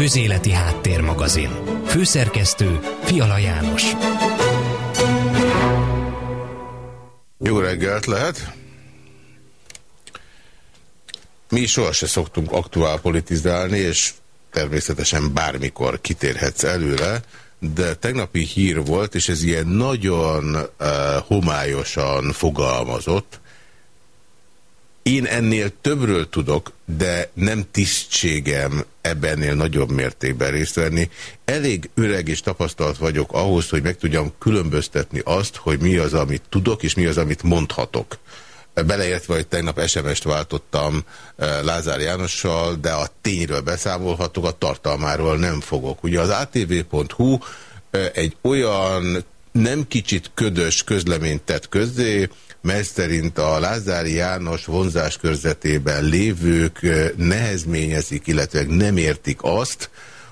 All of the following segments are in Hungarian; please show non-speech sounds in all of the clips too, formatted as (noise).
Közéleti Háttérmagazin. Főszerkesztő Fiala János. Jó reggelt lehet! Mi sohasem szoktunk aktuál politizálni, és természetesen bármikor kitérhetsz előre, de tegnapi hír volt, és ez ilyen nagyon uh, homályosan fogalmazott. Én ennél többről tudok, de nem tisztségem ebbennél nagyobb mértékben részt venni. Elég öreg és tapasztalt vagyok ahhoz, hogy meg tudjam különböztetni azt, hogy mi az, amit tudok, és mi az, amit mondhatok. Beleértve, hogy tegnap SMS-t váltottam eh, Lázár Jánossal, de a tényről beszámolhatok, a tartalmáról nem fogok. Ugye az atv.hu eh, egy olyan nem kicsit ködös közleményt tett közzé, mely szerint a Lázári János vonzás körzetében lévők eh, nehezményezik, illetve nem értik azt,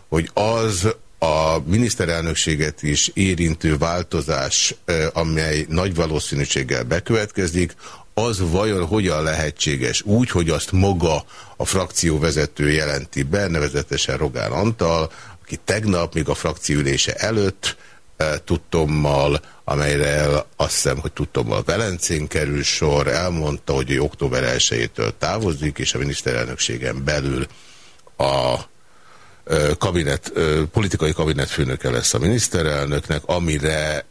hogy az a miniszterelnökséget is érintő változás, amely nagy valószínűséggel bekövetkezik, az vajon hogyan lehetséges? Úgy, hogy azt maga a frakcióvezető jelenti be, nevezetesen Rogán Antal, aki tegnap, még a frakcióülése előtt tudtommal, amelyre azt hiszem, hogy tudtommal Velencén kerül sor, elmondta, hogy ő október 1-től távozik, és a miniszterelnökségen belül a kabinet, politikai kabinetfőnöke lesz a miniszterelnöknek, amire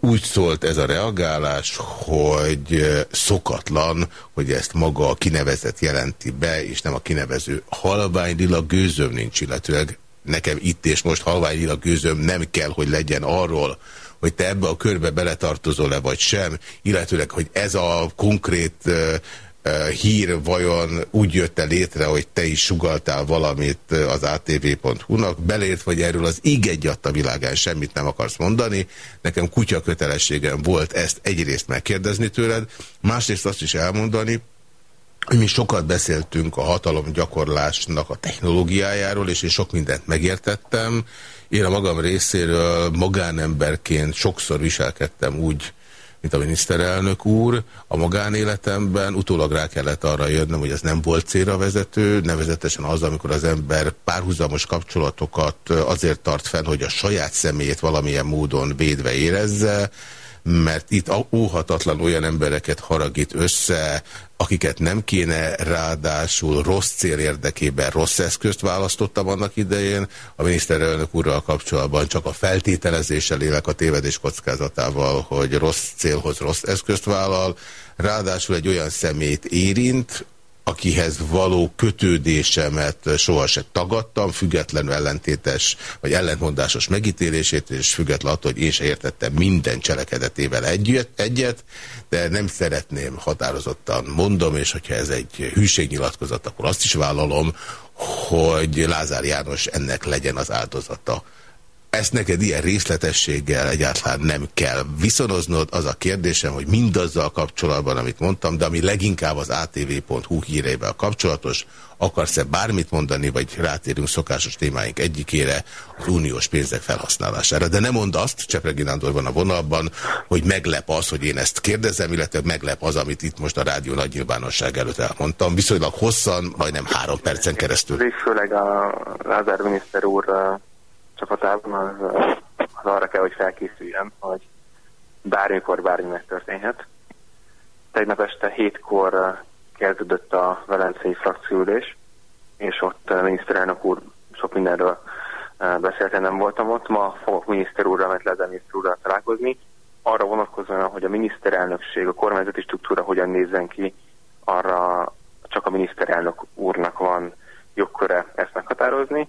úgy szólt ez a reagálás, hogy szokatlan, hogy ezt maga a kinevezet jelenti be, és nem a kinevező. Halvány lila gőzöm nincs, illetőleg nekem itt és most halvány lila gőzöm nem kell, hogy legyen arról, hogy te ebbe a körbe beletartozol-e vagy sem, illetőleg, hogy ez a konkrét hír vajon úgy jött -e létre, hogy te is sugaltál valamit az atv.hu-nak, belért vagy erről az íg egyadt világán semmit nem akarsz mondani. Nekem kutya kötelességem volt ezt egyrészt megkérdezni tőled, másrészt azt is elmondani, mi sokat beszéltünk a hatalom gyakorlásnak a technológiájáról, és én sok mindent megértettem. Én a magam részéről magánemberként sokszor viselkedtem úgy, mint a miniszterelnök úr. A magánéletemben utólag rá kellett arra jönnöm, hogy ez nem volt célra vezető, nevezetesen az, amikor az ember párhuzamos kapcsolatokat azért tart fenn, hogy a saját személyét valamilyen módon védve érezze, mert itt óhatatlan olyan embereket haragít össze, akiket nem kéne, ráadásul rossz cél érdekében rossz eszközt választottam annak idején. A miniszterelnök úrral kapcsolatban csak a feltételezéssel élek a tévedés kockázatával, hogy rossz célhoz rossz eszközt vállal. Ráadásul egy olyan szemét érint, akihez való kötődésemet sohasem tagadtam, függetlenül ellentétes vagy ellentmondásos megítélését, és függetlenül attól, hogy én se értettem minden cselekedetével egyet, egyet, de nem szeretném határozottan mondom, és hogyha ez egy hűségnyilatkozat, akkor azt is vállalom, hogy Lázár János ennek legyen az áldozata. Ezt neked ilyen részletességgel egyáltalán nem kell viszonoznod. Az a kérdésem, hogy mindazzal kapcsolatban, amit mondtam, de ami leginkább az atv.hu híreivel kapcsolatos, akarsz-e bármit mondani, vagy rátérünk szokásos témáink egyikére, az uniós pénzek felhasználására. De nem mondd azt, Csepregi Nándor van a vonalban, hogy meglep az, hogy én ezt kérdezem, illetve meglep az, amit itt most a rádió nagy nyilvánosság előtt elmondtam. Viszonylag hosszan, majdnem három percen keresztül. Főleg a Lázár miniszter úr csapatában az, az arra kell, hogy felkészüljen, hogy bármikor bármi megtörténhet. Tegnap este hétkor kezdődött a velencei frakciülés, és ott a miniszterelnök úr sok mindenről beszélt, nem voltam ott. Ma fogok miniszter úrral, mert lehet miniszter úrral találkozni. Arra vonatkozóan, hogy a miniszterelnökség, a kormányzati struktúra hogyan nézzen ki, arra csak a miniszterelnök úrnak van jogköre ezt meghatározni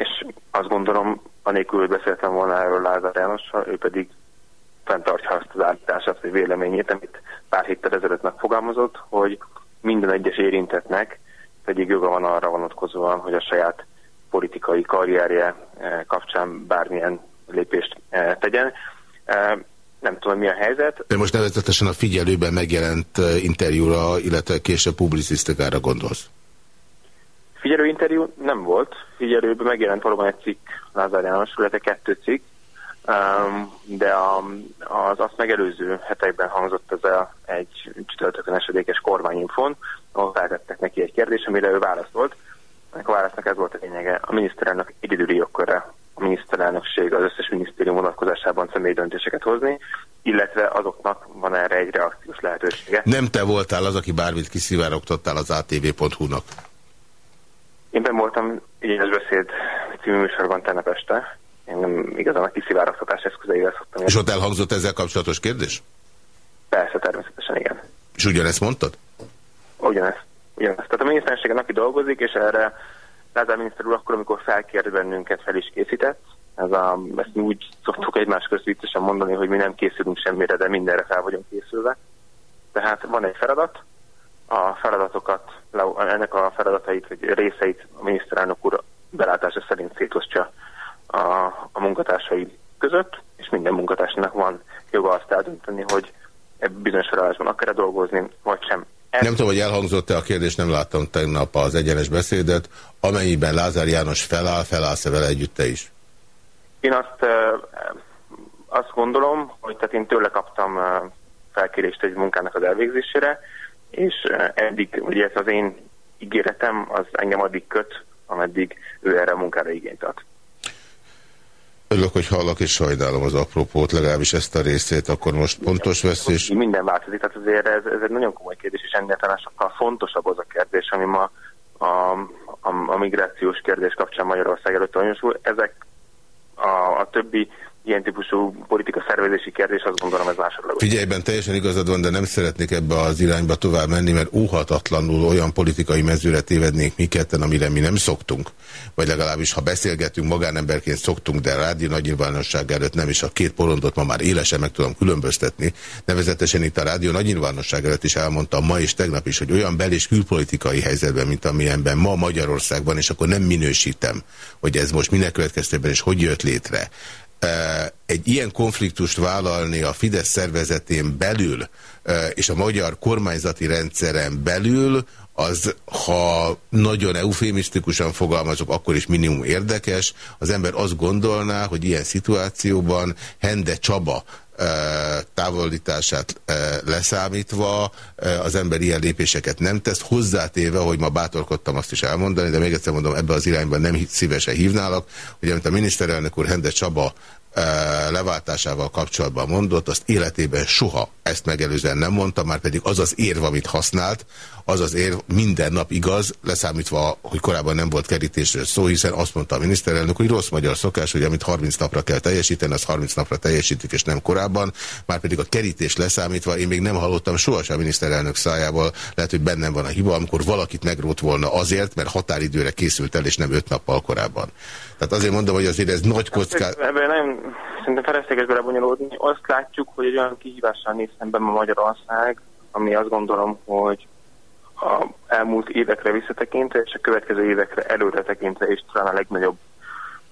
és azt gondolom, anélkül, hogy beszéltem volna erről Lázár Jánossal, ő pedig fenntartja azt az állítását, vagy véleményét, amit pár héttel ezelőtt megfogalmazott, hogy minden egyes érintetnek pedig joga van arra vonatkozóan, hogy a saját politikai karrierje eh, kapcsán bármilyen lépést eh, tegyen. Eh, nem tudom, mi a helyzet. De most nevezetesen a figyelőben megjelent interjúra, illetve később publicisztikára gondolsz? Figyelőinterjú nem volt. Figyelőben megjelent valóban egy cikk Lázár János, illetve kettő cikk, de az azt megelőző hetekben hangzott ez a, egy csütörtökön esedékes kormányinfon, ahol feltettek neki egy kérdés, amire ő válaszolt. ennek a válasznak ez volt a lényege. A miniszterelnök egyedüli jogköre a miniszterelnökség az összes minisztérium vonatkozásában személyi döntéseket hozni, illetve azoknak van erre egy reakciós lehetősége. Nem te voltál az, aki bármit kiszivárogtattál az ATV.hu-nak? Én ben voltam igényes beszéd című műsorban tegnap este. Én nem igazán a kiszivárogtatás eszközeivel szoktam. És ott elhangzott ezzel kapcsolatos kérdés? Persze, természetesen igen. És ugyanezt mondtad? Ugyanezt. ugyanezt. Tehát a miniszterségen aki dolgozik, és erre Lázár miniszter úr akkor, amikor felkért bennünket, fel is készített. Ez a, ezt mi úgy szoktuk egymás közt viccesen mondani, hogy mi nem készülünk semmire, de mindenre fel vagyunk készülve. Tehát van egy feladat, a feladatokat, ennek a feladatait, vagy részeit a miniszterelnök úr belátása szerint szétosztja a, a munkatársai között, és minden munkatársnak van joga azt eldönteni, hogy bizonyos felállásban akar-e dolgozni, vagy sem. Ez... Nem tudom, hogy elhangzott-e a kérdés, nem láttam tegnap az egyenes beszédet. Amennyiben Lázár János feláll, felállsz-e vele együtt te is? Én azt, azt gondolom, hogy tehát én tőle kaptam felkérést egy munkának az elvégzésére, és eddig, ugye ez az én ígéretem, az engem addig köt, ameddig ő erre a munkára igényt ad. Örülök, hogy hallok, és sajnálom az apropót, legalábbis ezt a részét, akkor most pontos veszés. Minden változik, tehát azért ez, ez egy nagyon komoly kérdés, és ennél talán sokkal fontosabb az a kérdés, ami ma a, a, a migrációs kérdés kapcsán Magyarország előtt tanúsul. Ezek a, a többi ilyen típusú politika szervezési kérdés, azt gondolom ez másodlagos. Figyelj, teljesen igazad van, de nem szeretnék ebbe az irányba tovább menni, mert óhatatlanul olyan politikai mezőre tévednénk mi ketten, amire mi nem szoktunk. Vagy legalábbis, ha beszélgetünk, magánemberként szoktunk, de rádió nagy nyilvánosság előtt nem, is a két porondot ma már élesen meg tudom különböztetni. Nevezetesen itt a rádió nagy nyilvánosság előtt is elmondtam ma és tegnap is, hogy olyan bel- és külpolitikai helyzetben, mint amilyenben ma Magyarországban, és akkor nem minősítem, hogy ez most minek következtében és hogy jött létre egy ilyen konfliktust vállalni a Fidesz szervezetén belül és a magyar kormányzati rendszeren belül, az, ha nagyon eufémisztikusan fogalmazok, akkor is minimum érdekes. Az ember azt gondolná, hogy ilyen szituációban Hende Csaba távolítását leszámítva az ember ilyen lépéseket nem tesz, hozzátéve, hogy ma bátorkodtam azt is elmondani, de még egyszer mondom, ebbe az irányban nem szívesen hívnálak, hogy amit a miniszterelnök úr Hende Csaba leváltásával kapcsolatban mondott, azt életében soha ezt megelőzően nem mondta, már pedig az az érv, amit használt, az az érv minden nap igaz, leszámítva, hogy korábban nem volt kerítésről szó, hiszen azt mondta a miniszterelnök, hogy rossz magyar szokás, hogy amit 30 napra kell teljesíteni, az 30 napra teljesítik, és nem korábban, már pedig a kerítés leszámítva, én még nem hallottam sohasem a miniszterelnök szájából, lehet, hogy bennem van a hiba, amikor valakit megrót volna azért, mert határidőre készült el, és nem öt nappal korábban. Tehát azért mondom, hogy azért ez nagy kockázat. Ebben nem, szerintem felesleges belebonyolódni. Azt látjuk, hogy egy olyan kihívással néz szemben a Magyarország, ami azt gondolom, hogy a elmúlt évekre visszatekintve, és a következő évekre előre tekintve, és talán a legnagyobb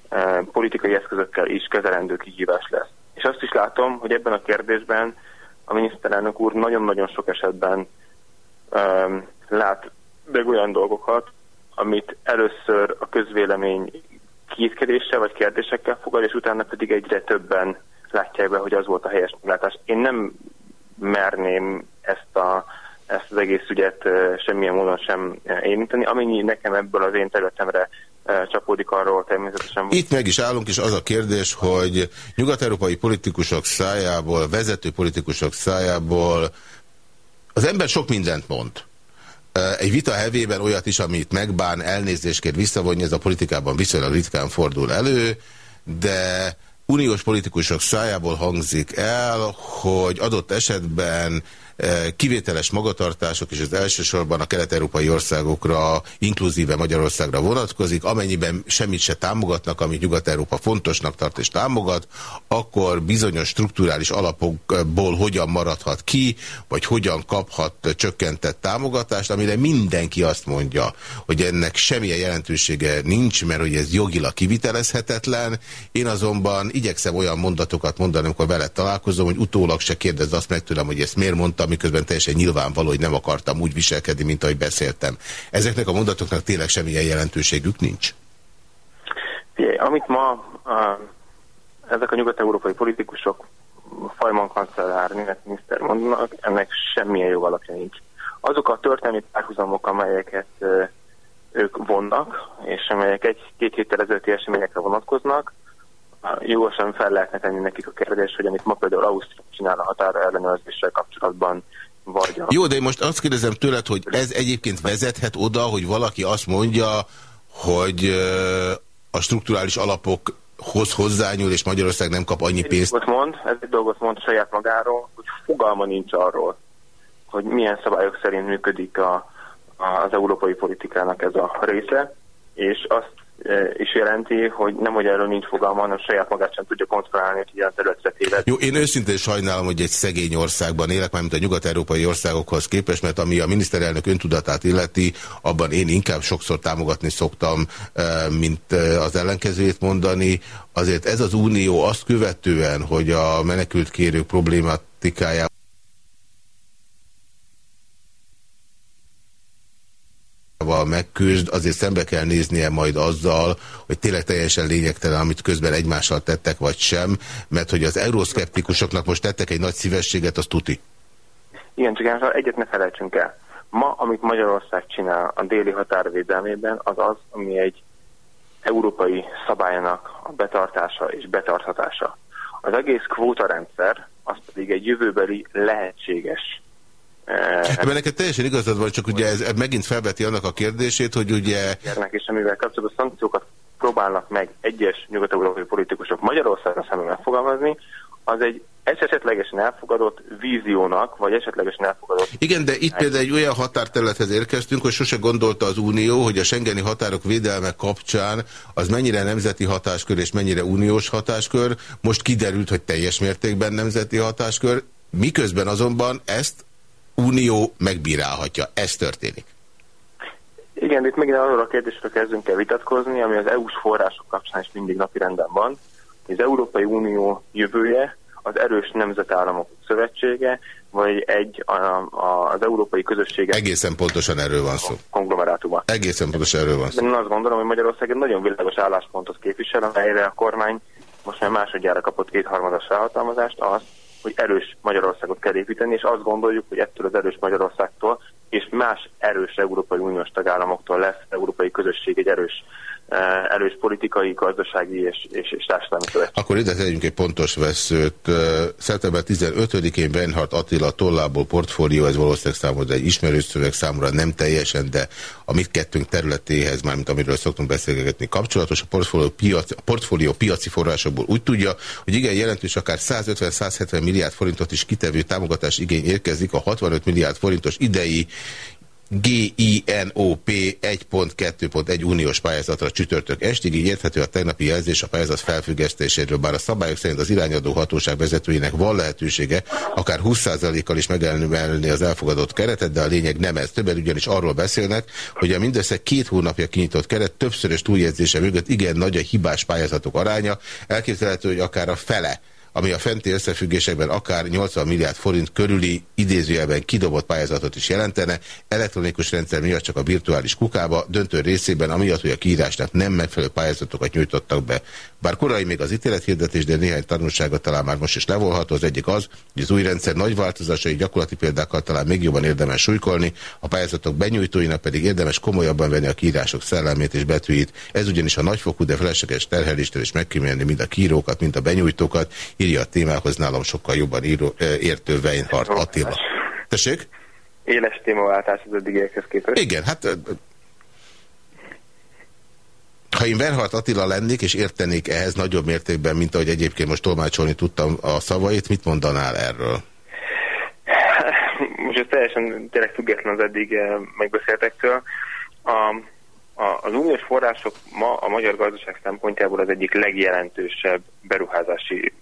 e, politikai eszközökkel is kezelendő kihívás lesz. És azt is látom, hogy ebben a kérdésben a miniszterelnök úr nagyon-nagyon sok esetben e, lát meg olyan dolgokat, amit először a közvélemény kétkedéssel vagy kérdésekkel fogad, és utána pedig egyre többen látják be, hogy az volt a helyes meglátás. Én nem merném ezt, a, ezt az egész ügyet semmilyen módon sem érinteni. Amennyi nekem ebből az én területemre csapódik arról természetesen. Itt meg is állunk, és az a kérdés, hogy nyugat-európai politikusok szájából, vezető politikusok szájából az ember sok mindent mond. Egy vita hevében olyat is, amit megbán, elnézésként visszavonja, ez a politikában viszonylag ritkán fordul elő, de uniós politikusok szájából hangzik el, hogy adott esetben kivételes magatartások, és ez elsősorban a kelet-európai országokra, inkluzíve Magyarországra vonatkozik, amennyiben semmit se támogatnak, amit Nyugat-Európa fontosnak tart és támogat, akkor bizonyos strukturális alapokból hogyan maradhat ki, vagy hogyan kaphat csökkentett támogatást, amire mindenki azt mondja, hogy ennek semmilyen jelentősége nincs, mert hogy ez jogilag kivitelezhetetlen. Én azonban igyekszem olyan mondatokat mondani, amikor veled találkozom, hogy utólag se kérdez azt meg tőlem, hogy ezt miért mondtam, miközben teljesen nyilvánvaló, hogy nem akartam úgy viselkedni, mint ahogy beszéltem. Ezeknek a mondatoknak tényleg semmilyen jelentőségük nincs? Amit ma a, ezek a nyugat-európai politikusok, Fajman kancellár, német miniszter mondanak, ennek semmilyen jogalapja nincs. Azok a történelmi párhuzamok, amelyeket ők vonnak, amelyek egy-két héttel ezelőtti eseményekre vonatkoznak, jogosan fel lehetne tenni nekik a kérdés, hogy amit ma például Ausztria csinál a határa ellenőrzéssel kapcsolatban, vagy a... Jó, de most azt kérdezem tőled, hogy ez egyébként vezethet oda, hogy valaki azt mondja, hogy a strukturális alapokhoz hozzányúl, és Magyarország nem kap annyi pénzt. Ez mond, ez egy dolgot mond saját magáról, hogy fogalma nincs arról, hogy milyen szabályok szerint működik a, az európai politikának ez a része, és azt is jelenti, hogy nem, hogy erről nincs fogalma, hanem saját magát sem tudja kontrollálni, hogy ilyen területre téved. Jó, én őszintén sajnálom, hogy egy szegény országban élek, mármint a nyugat-európai országokhoz képest, mert ami a miniszterelnök öntudatát illeti, abban én inkább sokszor támogatni szoktam, mint az ellenkezőjét mondani. Azért ez az unió azt követően, hogy a menekült kérők problématikájában megküzd, azért szembe kell néznie majd azzal, hogy tényleg teljesen lényegtelen, amit közben egymással tettek, vagy sem, mert hogy az euroszkeptikusoknak most tettek egy nagy szívességet, az tuti. Igen, csak egyet ne felejtsünk el. Ma, amit Magyarország csinál a déli határvédelmében, az az, ami egy európai szabálynak a betartása és betartatása. Az egész kvótarendszer, az pedig egy jövőbeli lehetséges Ebben neked teljesen igazad van, csak ugye ez megint felveti annak a kérdését, hogy ugye... És amivel kapcsolatban szankciókat próbálnak meg egyes nyugat-európai politikusok Magyarországra szemben megfogalmazni, az egy esetlegesen elfogadott víziónak, vagy esetlegesen elfogadott... Igen, de itt például egy olyan határterülethez érkeztünk, hogy sose gondolta az Unió, hogy a Schengeni határok védelme kapcsán az mennyire nemzeti hatáskör és mennyire uniós hatáskör. Most kiderült, hogy teljes mértékben nemzeti hatáskör, miközben azonban ezt Unió megbírálhatja. Ez történik. Igen, itt megint arról a kérdésről kezdünk el vitatkozni, ami az EU-s források kapcsán is mindig napirenden van. Az Európai Unió jövője az erős nemzetállamok szövetsége, vagy egy a, a, az európai közössége. Egészen pontosan erről van szó. Konglomerátuma. Egészen pontosan erről van szó. Én azt gondolom, hogy Magyarország egy nagyon világos álláspontot képvisel, amelyre a kormány most már másodjára kapott kétharmadas felhatalmazást, az, hogy erős Magyarországot kell építeni, és azt gondoljuk, hogy ettől az erős Magyarországtól és más erős Európai Uniós tagállamoktól lesz európai közösség egy erős erős politikai, gazdasági és, és, és társadalmi szövetség. Akkor ide tegyünk egy pontos veszőt. Eh, szeptember 15-én Benhart Attila tollából portfólió, ez valószínűleg számomra egy ismerős szöveg, számomra nem teljesen, de a mit kettőnk területéhez, mármint amiről szoktunk beszélgetni, kapcsolatos. A portfólió, piac, a portfólió piaci forrásokból úgy tudja, hogy igen, jelentős akár 150-170 milliárd forintot is kitevő támogatás igény érkezik a 65 milliárd forintos idei GINOP 1.2.1 uniós pályázatra csütörtök estig, így érthető a tegnapi jelzés a pályázat felfüggesztéséről, bár a szabályok szerint az irányadó hatóság vezetőinek van lehetősége akár 20%-kal is megelni az elfogadott keretet, de a lényeg nem ez. Többen ugyanis arról beszélnek, hogy a mindössze két hónapja kinyitott keret többszörös túljegyzése mögött igen nagy a hibás pályázatok aránya, elképzelhető, hogy akár a fele ami a fenti összefüggésekben akár 80 milliárd forint körüli idézőjelben kidobott pályázatot is jelentene, elektronikus rendszer miatt csak a virtuális kukába, döntő részében amiatt, hogy a kiírásnak nem megfelelő pályázatokat nyújtottak be. Bár korai még az ítélethirdetés, de néhány tanulságot talán már most is levolható. Az egyik az, hogy az új rendszer nagy változásai gyakorlati példákkal talán még jobban érdemes súlykolni, a pályázatok benyújtóinak pedig érdemes komolyabban venni a kiírások szellemét és betűit. Ez ugyanis a nagyfokú, de felesleges terheléstől is megkímélni mind a kírókat, mind a benyújtókat, írja a témához nálam sokkal jobban író, értő Weinhardt Attila. Tessék? Éles témaváltás az eddigiekhez képest. Igen, hát ha én Bernhardt Attila lennék, és értenék ehhez nagyobb mértékben, mint ahogy egyébként most tolmácsolni tudtam a szavait, mit mondanál erről? Most ez teljesen tényleg független az eddig megbeszéltektől. A, a, az uniós források ma a magyar gazdaság szempontjából az egyik legjelentősebb beruházási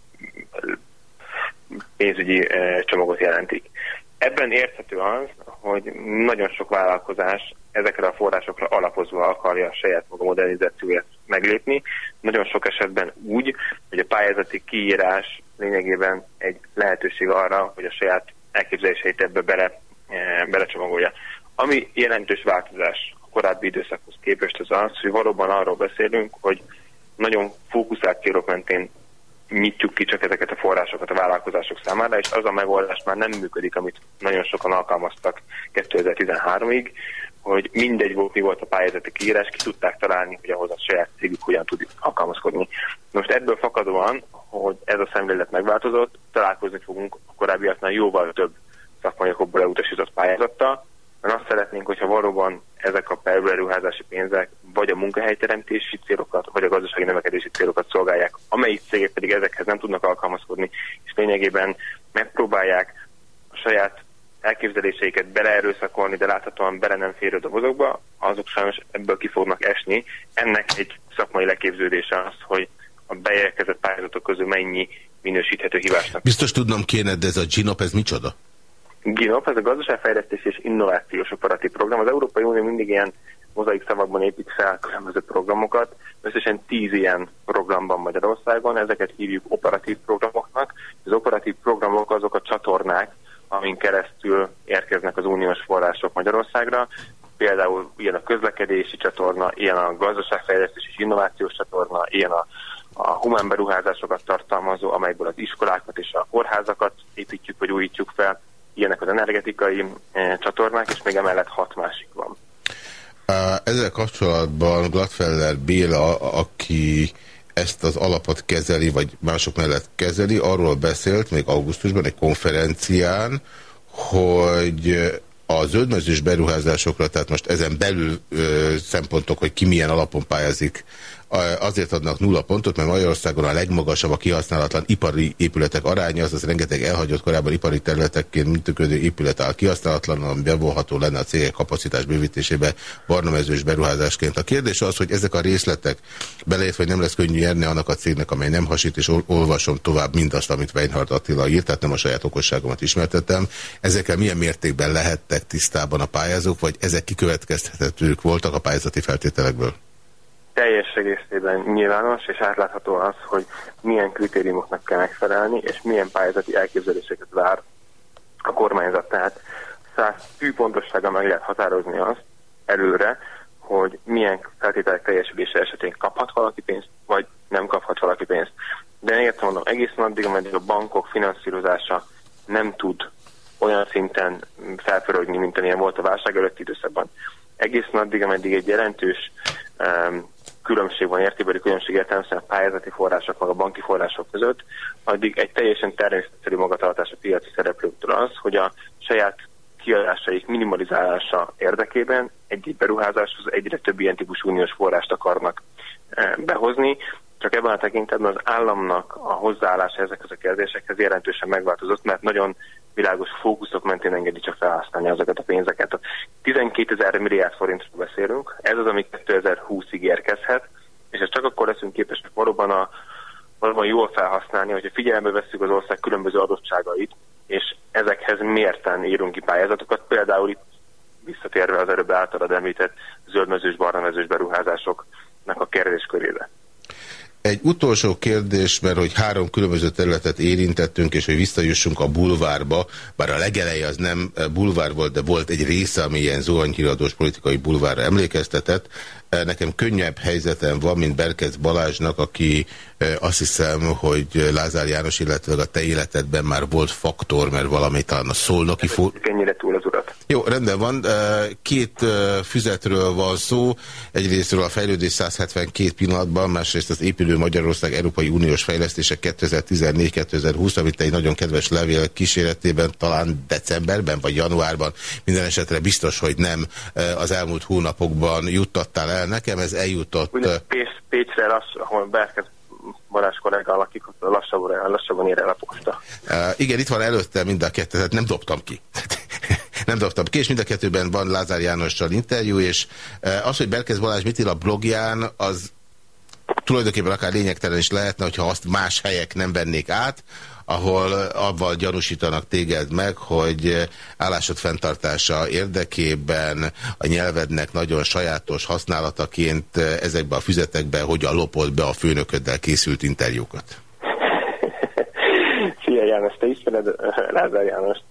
pénzügyi csomagot jelentik. Ebben érthető az, hogy nagyon sok vállalkozás ezekre a forrásokra alapozva akarja a saját maga modernizációját meglépni. Nagyon sok esetben úgy, hogy a pályázati kiírás lényegében egy lehetőség arra, hogy a saját elképzeléseit ebbe bele, e, belecsomagolja. Ami jelentős változás a korábbi időszakhoz képest az az, hogy valóban arról beszélünk, hogy nagyon fókuszált célok mentén nyitjuk ki csak ezeket a forrásokat a vállalkozások számára, és az a megoldás már nem működik, amit nagyon sokan alkalmaztak 2013-ig, hogy mindegy volt, mi volt a pályázati kiírás, ki tudták találni, hogy ahhoz a saját cégük hogyan tud alkalmazkodni. Most ebből fakadóan, hogy ez a szemlélet megváltozott, találkozni fogunk a korábbiaknál jóval több szakmai okokból elutasított pályázattal, mert azt szeretnénk, hogyha valóban ezek a beruházási pénzek vagy a munkahelyteremtési célokat, vagy a gazdasági növekedési célokat szolgálják, amelyik cégek pedig ezekhez nem tudnak alkalmazkodni, és lényegében megpróbálják a saját elképzeléseiket beleerőszakolni, de láthatóan bele nem férő dobozokba, azok sajnos ebből ki fognak esni. Ennek egy szakmai leképződése az, hogy a beérkezett pályázatok közül mennyi minősíthető hívásnak. Biztos tudnom kéne, de ez a GINOP, ez micsoda? GINOP, ez a gazdaságfejlesztés és innovációs operatív program. Az Európai Unió mindig ilyen mozaik szavakban épít fel különböző programokat. Összesen tíz ilyen programban Magyarországon, ezeket hívjuk operatív programoknak. Az operatív programok azok a csatornák, amin keresztül érkeznek az uniós források Magyarországra. Például ilyen a közlekedési csatorna, ilyen a gazdaságfejlesztés és innovációs csatorna, ilyen a, a humán beruházásokat tartalmazó, amelyből az iskolákat és a kórházakat építjük vagy újítjuk fel, ilyenek az energetikai e, csatornák, és még emellett hat másik van. Ezzel kapcsolatban Gladfeller Béla, aki ezt az alapot kezeli, vagy mások mellett kezeli, arról beszélt még augusztusban egy konferencián, hogy a zöldmezős beruházásokra, tehát most ezen belül ö, szempontok, hogy ki milyen alapon pályázik azért adnak nulla pontot, mert Magyarországon a legmagasabb a kihasználatlan ipari épületek aránya, azaz rengeteg elhagyott korábban ipari területekként működő épület áll kihasználatlan, ami bevonható lenne a cégek kapacitás bővítésébe barnamezős beruházásként. A kérdés az, hogy ezek a részletek beleértve, hogy nem lesz könnyű nyerni annak a cégnek, amely nem hasít, és olvasom tovább mindazt, amit Weinhardt Attila írt, tehát nem a saját okosságomat ismertettem. Ezekkel milyen mértékben lehettek tisztában a pályázók, vagy ezek kikövetkeztethetők voltak a pályázati feltételekből? Teljes egészében nyilvános és átlátható az, hogy milyen kritériumoknak kell megfelelni, és milyen pályázati elképzeléseket vár a kormányzat. Tehát száz fű pontossága meg lehet határozni azt előre, hogy milyen feltételek teljesülése esetén kaphat valaki pénzt, vagy nem kaphat valaki pénzt. De én értem mondom, egészen addig, ameddig a bankok finanszírozása nem tud olyan szinten felpörögni, mint amilyen volt a válság előtti időszakban. Egészen addig, ameddig egy jelentős um, különbség van, értékbeli különbség értelemszerűen pályázati források, meg a banki források között, addig egy teljesen természetszerű magatartás a piaci szereplőktől az, hogy a saját kiadásaik minimalizálása érdekében egy beruházáshoz egyre több ilyen típusú uniós forrást akarnak eh, behozni, csak ebben a tekintetben az államnak a hozzáállása ezekhez a kérdésekhez jelentősen megváltozott, mert nagyon világos fókuszok mentén engedi csak felhasználni azokat a pénzeket. 12 ezer milliárd forintról beszélünk, ez az, ami 2020-ig érkezhet, és ez csak akkor leszünk képesek valóban, a, valóban jól felhasználni, hogyha figyelembe veszük az ország különböző adottságait, és ezekhez mérten írunk ki pályázatokat, például itt visszatérve az előbb általad említett zöldmezős, barnamezős beruházásoknak a kérdéskörébe. Egy utolsó kérdés, mert hogy három különböző területet érintettünk, és hogy visszajussunk a bulvárba, bár a legeleje az nem bulvár volt, de volt egy része, ami ilyen zuhanyhíradós politikai bulvárra emlékeztetett. Nekem könnyebb helyzetem van, mint Berkec Balázsnak, aki azt hiszem, hogy Lázár János, illetve a te életedben már volt faktor, mert valami talán a szolnoki... Ennyire túl az. Jó, rendben van. Két füzetről van szó. Egyrésztről a fejlődés 172 pillanatban, másrészt az épülő Magyarország Európai Uniós Fejlesztések 2014-2020, amit egy nagyon kedves levél kíséretében talán decemberben vagy januárban, minden esetre biztos, hogy nem az elmúlt hónapokban juttattál el nekem, ez eljutott... Ugye Pécsre, lass, ahol Berkez Balázs kollega lakik, lassabban, lassabban ér el a posta. Uh, igen, itt van előtte mind a kettő, tehát nem dobtam ki. (laughs) nem dobtam ki, és mind a kettőben van Lázár Jánossal interjú, és uh, az, hogy Berkez Balázs mit ír a blogján, az tulajdonképpen akár lényegtelen is lehetne, hogyha azt más helyek nem vennék át, ahol avval gyanúsítanak téged meg, hogy állásod fenntartása érdekében a nyelvednek nagyon sajátos használataként ezekbe a füzetekbe hogyan lopod be a főnököddel készült interjúkat? (laughs) Szia János, te ismered Lázár János, és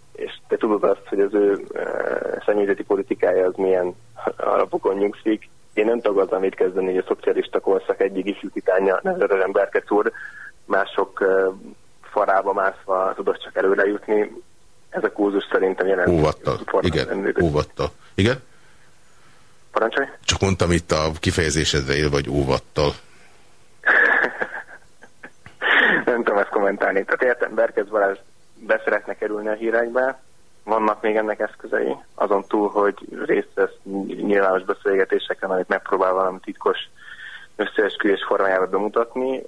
te tudod azt, hogy az ő személyzeti politikája az milyen (laughs) alapokon nyugszik. Én nem tagadom mit kezdeni, hogy a szocialista korszak egyik ifjú titánya, nevezetesen Berkec úr, mások farába mászva tudod csak előre jutni. Ez a kurzus szerintem jelent. Óvatta, igen, óvatta. Igen? Parancsolj? Csak mondtam itt a kifejezésedre él vagy óvattal. (laughs) Nem tudom ezt kommentálni. Tehát értem, Berkez Balázs beszeretne kerülni a hírekbe, vannak még ennek eszközei, azon túl, hogy részt vesz nyilvános beszélgetéseken, amit megpróbál valami titkos összeesküvés formájába bemutatni,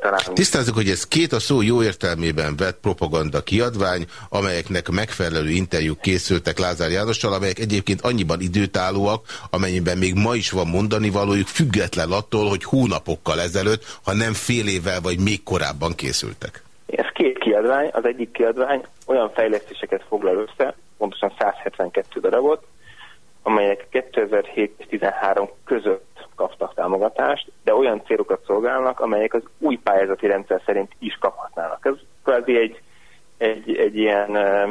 talán... Tisztázzuk, hogy ez két a szó jó értelmében vett propaganda kiadvány, amelyeknek megfelelő interjúk készültek Lázár Jánossal, amelyek egyébként annyiban időtállóak, amennyiben még ma is van mondani valójuk, független attól, hogy hónapokkal ezelőtt, ha nem fél évvel vagy még korábban készültek. Kiadvány, az egyik kiadvány olyan fejlesztéseket foglal össze, pontosan 172 darabot, amelyek 2007 és 2013 között kaptak támogatást, de olyan célokat szolgálnak, amelyek az új pályázati rendszer szerint is kaphatnának. Ez kvázi egy, egy, egy ilyen uh,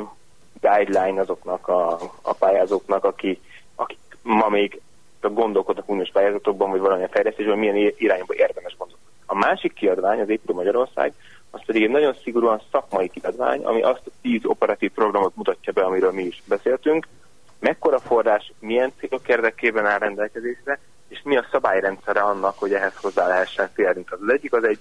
guideline azoknak a, a pályázóknak, aki, akik ma még gondolkodnak uniós pályázatokban, vagy valamilyen fejlesztésben, milyen irányba érdemes gondolkodni. A másik kiadvány, az Építő Magyarország, pedig egy nagyon szigorúan szakmai kiadvány, ami azt a tíz operatív programot mutatja be, amiről mi is beszéltünk, mekkora forrás, milyen célok érdekében áll rendelkezésre, és mi a szabályrendszere annak, hogy ehhez hozzá lehessen férni. Az egyik az egy,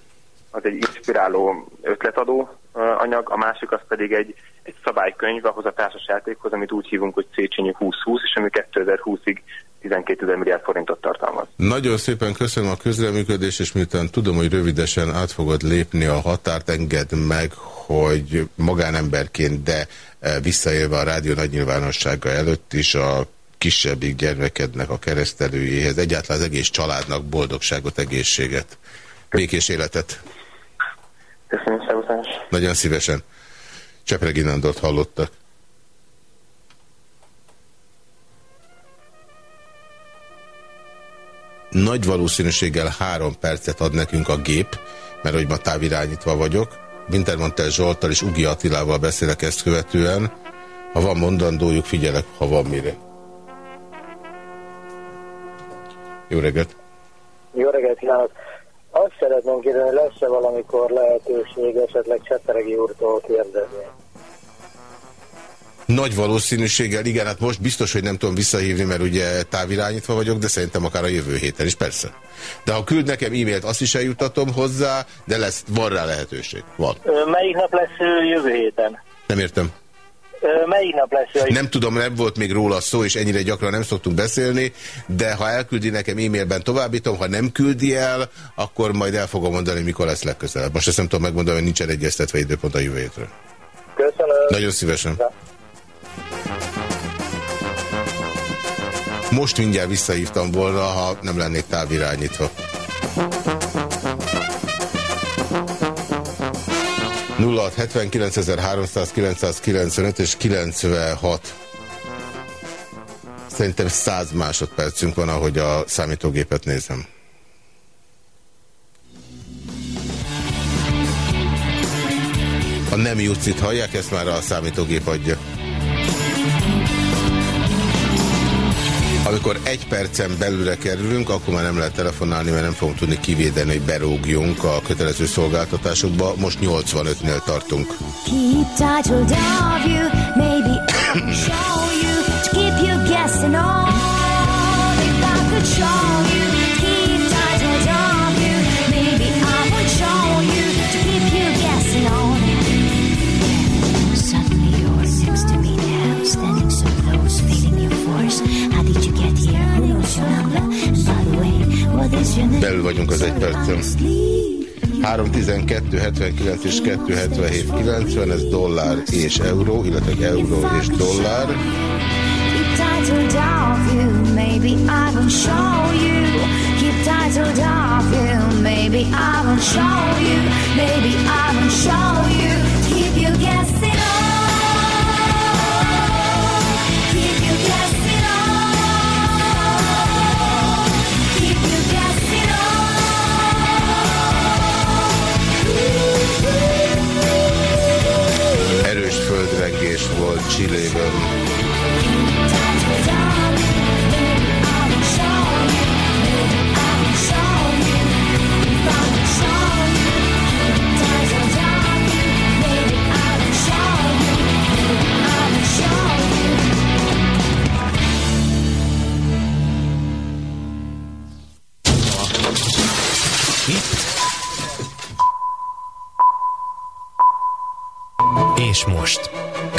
az egy inspiráló ötletadó anyag, a másik az pedig egy, egy szabálykönyv ahhoz a társasjátékhoz, amit úgy hívunk, hogy Széchenyi 2020, és ami 2020-ig 12 ezer milliárd forintot tartalmaz. Nagyon szépen köszönöm a közreműködést, és miután tudom, hogy rövidesen át fogod lépni a határt, engedd meg, hogy magánemberként, de visszaélve a rádió nagy nyilvánossága előtt is a kisebbik gyermekednek a keresztelőjéhez, egyáltalán az egész családnak boldogságot, egészséget, békés életet. Köszönöm. Nagyon szívesen. Csepregi Nándort hallottak. Nagy valószínűséggel három percet ad nekünk a gép, mert hogy ma távirányítva vagyok. Wintermantel Zsoltal és Ugi Attilával beszélek ezt követően. Ha van mondandójuk, figyelek, ha van mire. Jó reggelt! Jó reggelt kívánok! Azt szeretném kérdezni, lesz-e valamikor lehetőség esetleg Cseperegi úrtól kérdezni? Nagy valószínűséggel, igen, hát most biztos, hogy nem tudom visszahívni, mert ugye távirányítva vagyok, de szerintem akár a jövő héten is, persze. De ha küld nekem e-mailt, azt is eljutatom hozzá, de lesz, van rá lehetőség. Van. Melyik nap lesz jövő héten? Nem értem. Melyik nap lesz? Hogy... Nem tudom, nem volt még róla szó, és ennyire gyakran nem szoktunk beszélni, de ha elküldi nekem e-mailben továbbítom, ha nem küldi el, akkor majd el fogom mondani, mikor lesz legközelebb. Most ezt nem tudom megmondani, hogy nincsen egyeztetve időpont a jövő hétre. Köszönöm. Nagyon szívesen. Ja. Most mindjárt visszahívtam volna, ha nem lennék távirányítva. 0679.395 és 96. Szerintem 100 másodpercünk van, ahogy a számítógépet nézem. A nem jutcit hallják, ezt már a számítógép adja. Amikor egy percen belülre kerülünk, akkor már nem lehet telefonálni, mert nem fogunk tudni kivédeni, hogy berógjunk a kötelező szolgáltatásokba. Most 85-nél tartunk. Keep (coughs) 312, 79 és 277, 90, ez dollár és euró, illetve euró és dollár. Maybe I will show you. Volt Csillében.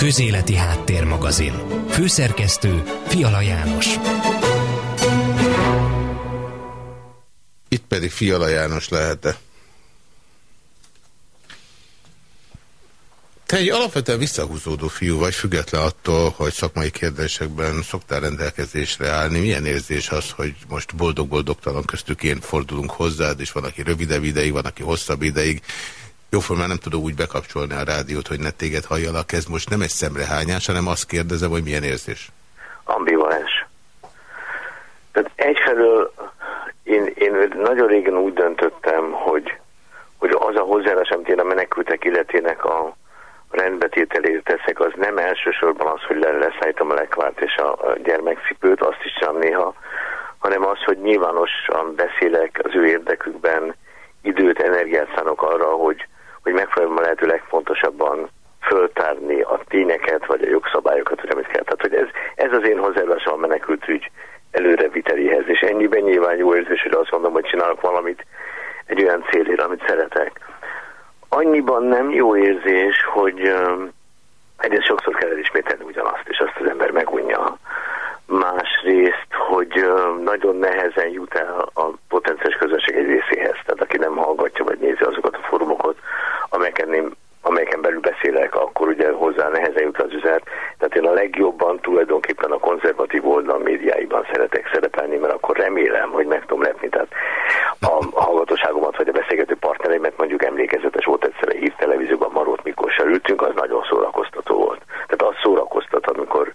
Közéleti Háttérmagazin. Főszerkesztő Fiala János. Itt pedig Fiala János lehet-e? Te egy alapvetően visszahúzódó fiú vagy, független attól, hogy szakmai kérdésekben szoktál rendelkezésre állni. Milyen érzés az, hogy most boldog-boldogtalan köztük fordulunk hozzád, és van, aki rövidebb ideig, van, aki hosszabb ideig. Jóformán nem tudom úgy bekapcsolni a rádiót, hogy ne téged halljalak. Ez most nem egy szemrehányás, hanem azt kérdezem, hogy milyen érzés. Ambivalens. Tehát egyfelől én, én nagyon régen úgy döntöttem, hogy, hogy az a hozzáállás, amit én a menekültek illetének a rendbetételét teszek, az nem elsősorban az, hogy leszállítom a lekvárt és a gyermekcipőt, azt is sem néha, hanem az, hogy nyilvánosan beszélek az ő érdekükben, időt, energiát szánok arra, hogy, hogy megfelelően a lehető legfontosabban föltárni a tényeket, vagy a jogszabályokat, hogy amit kell. Tehát, hogy ez, ez az én hozzáállásom a menekült ügy előreviteléhez, és ennyiben nyilván jó érzés, hogy azt mondom, hogy csinálok valamit egy olyan célért, amit szeretek annyiban nem jó érzés, hogy egyrészt sokszor kell elismételni ugyanazt, és azt az ember megunja. Másrészt, hogy nagyon nehezen jut el a potenciális közönség egy részéhez, tehát aki nem hallgatja vagy nézi azokat amelyeken én amelyeken belül beszélek, akkor ugye hozzá nehezen jut az üzenet. Tehát én a legjobban tulajdonképpen a konzervatív oldal médiáiban szeretek szerepelni, mert akkor remélem, hogy meg tudom lepni. Tehát a hallgatóságomat vagy a beszélgető partnereimet mondjuk emlékezetes volt egyszer a hírtelevízióban Marót Miklóssal ültünk, az nagyon szórakoztató volt. Tehát az szórakoztat, amikor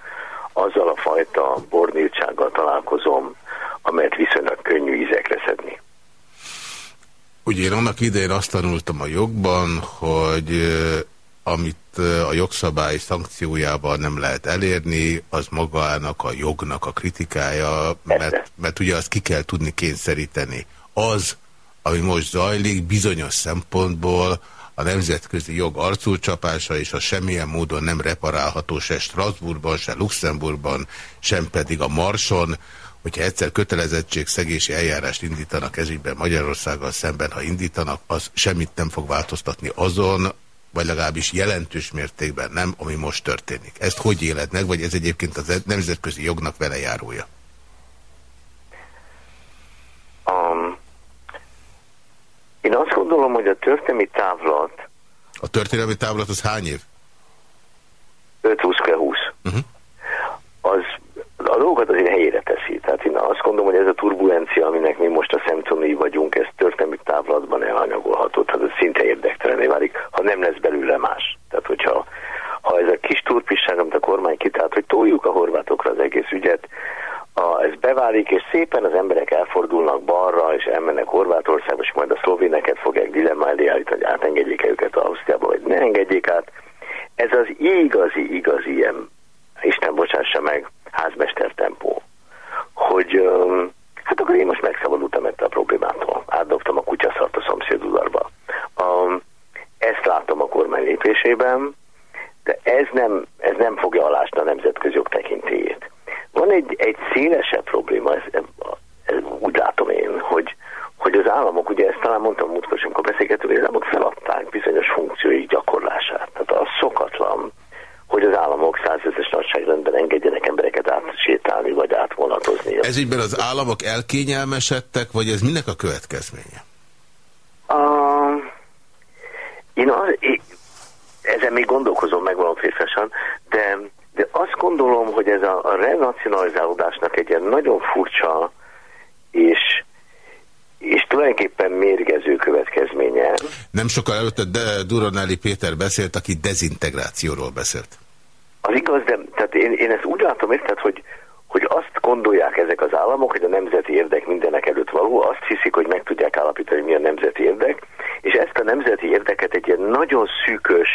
azzal a fajta bornítsággal találkozom, amelyet viszonylag könnyű ízekre szedni. Ugye én annak idején azt tanultam a jogban, hogy amit a jogszabály szankciójában nem lehet elérni, az magának a jognak a kritikája, mert, mert ugye azt ki kell tudni kényszeríteni. Az, ami most zajlik, bizonyos szempontból a nemzetközi jog arculcsapása, és a semmilyen módon nem reparálható se Strasbourgban, se Luxemburgban, sem pedig a Marson, hogyha egyszer kötelezettségszegési eljárást indítanak ezügyben Magyarországgal szemben, ha indítanak, az semmit nem fog változtatni azon, vagy legalábbis jelentős mértékben nem, ami most történik. Ezt hogy éled meg, vagy ez egyébként az nemzetközi jognak vele járója? Um, én azt gondolom, hogy a történelmi távlat... A történelmi távlat az hány év? 5-20 20. Uh -huh. A dolgokat azért helyére teszi. Tehát én azt gondolom, hogy ez a turbulencia, aminek mi most a szemtanúi vagyunk, ez történelmi távlatban elanyagolható. Tehát ez szinte érdektelené válik, ha nem lesz belőle más. Tehát hogyha ha ez a kis turpisság, amit a kormány kitalált, hogy toljuk a horvátokra az egész ügyet, a, ez beválik, és szépen az emberek elfordulnak balra, és elmennek Horvátországba, és majd a szlovéneket fogják dilemma elé állítani, hogy átengedjék -e őket Ausztriába, vagy ne engedjék át. Ez az igazi, igazi ilyen, Isten bocsássa meg, házmester tempó, hogy hát akkor én most megszabadultam ettől a problémától. Átdobtam a kutyaszart a szomszédudarba. Ezt látom a kormány lépésében, de ez nem, ez nem fogja alásni a nemzetközi jog tekintélyét. Van egy, egy szélesebb probléma, ez, ez, úgy látom én, hogy, hogy az államok, ugye ezt talán mondtam múltkor, amikor beszélgetünk, az államok feladták bizonyos funkcióik gyakorlását. Tehát az szokatlan, hogy az államok százezes nagyságrendben engedjenek embereket átsétálni, vagy átvonatozni. Ez ígyben az államok elkényelmesedtek, vagy ez minek a következménye? Uh, én, az, én ezen még gondolkozom meg valami férfesen, de, de azt gondolom, hogy ez a, a renacionalizálódásnak egy ilyen nagyon furcsa és és tulajdonképpen mérgező következménye. Nem sokkal előtte Duronelli Péter beszélt, aki dezintegrációról beszélt. Az igaz, de tehát én, én ezt úgy látom, érted, hogy, hogy azt gondolják ezek az államok, hogy a nemzeti érdek mindenek előtt való, azt hiszik, hogy meg tudják állapítani, hogy mi a nemzeti érdek, és ezt a nemzeti érdeket egy ilyen nagyon szűkös,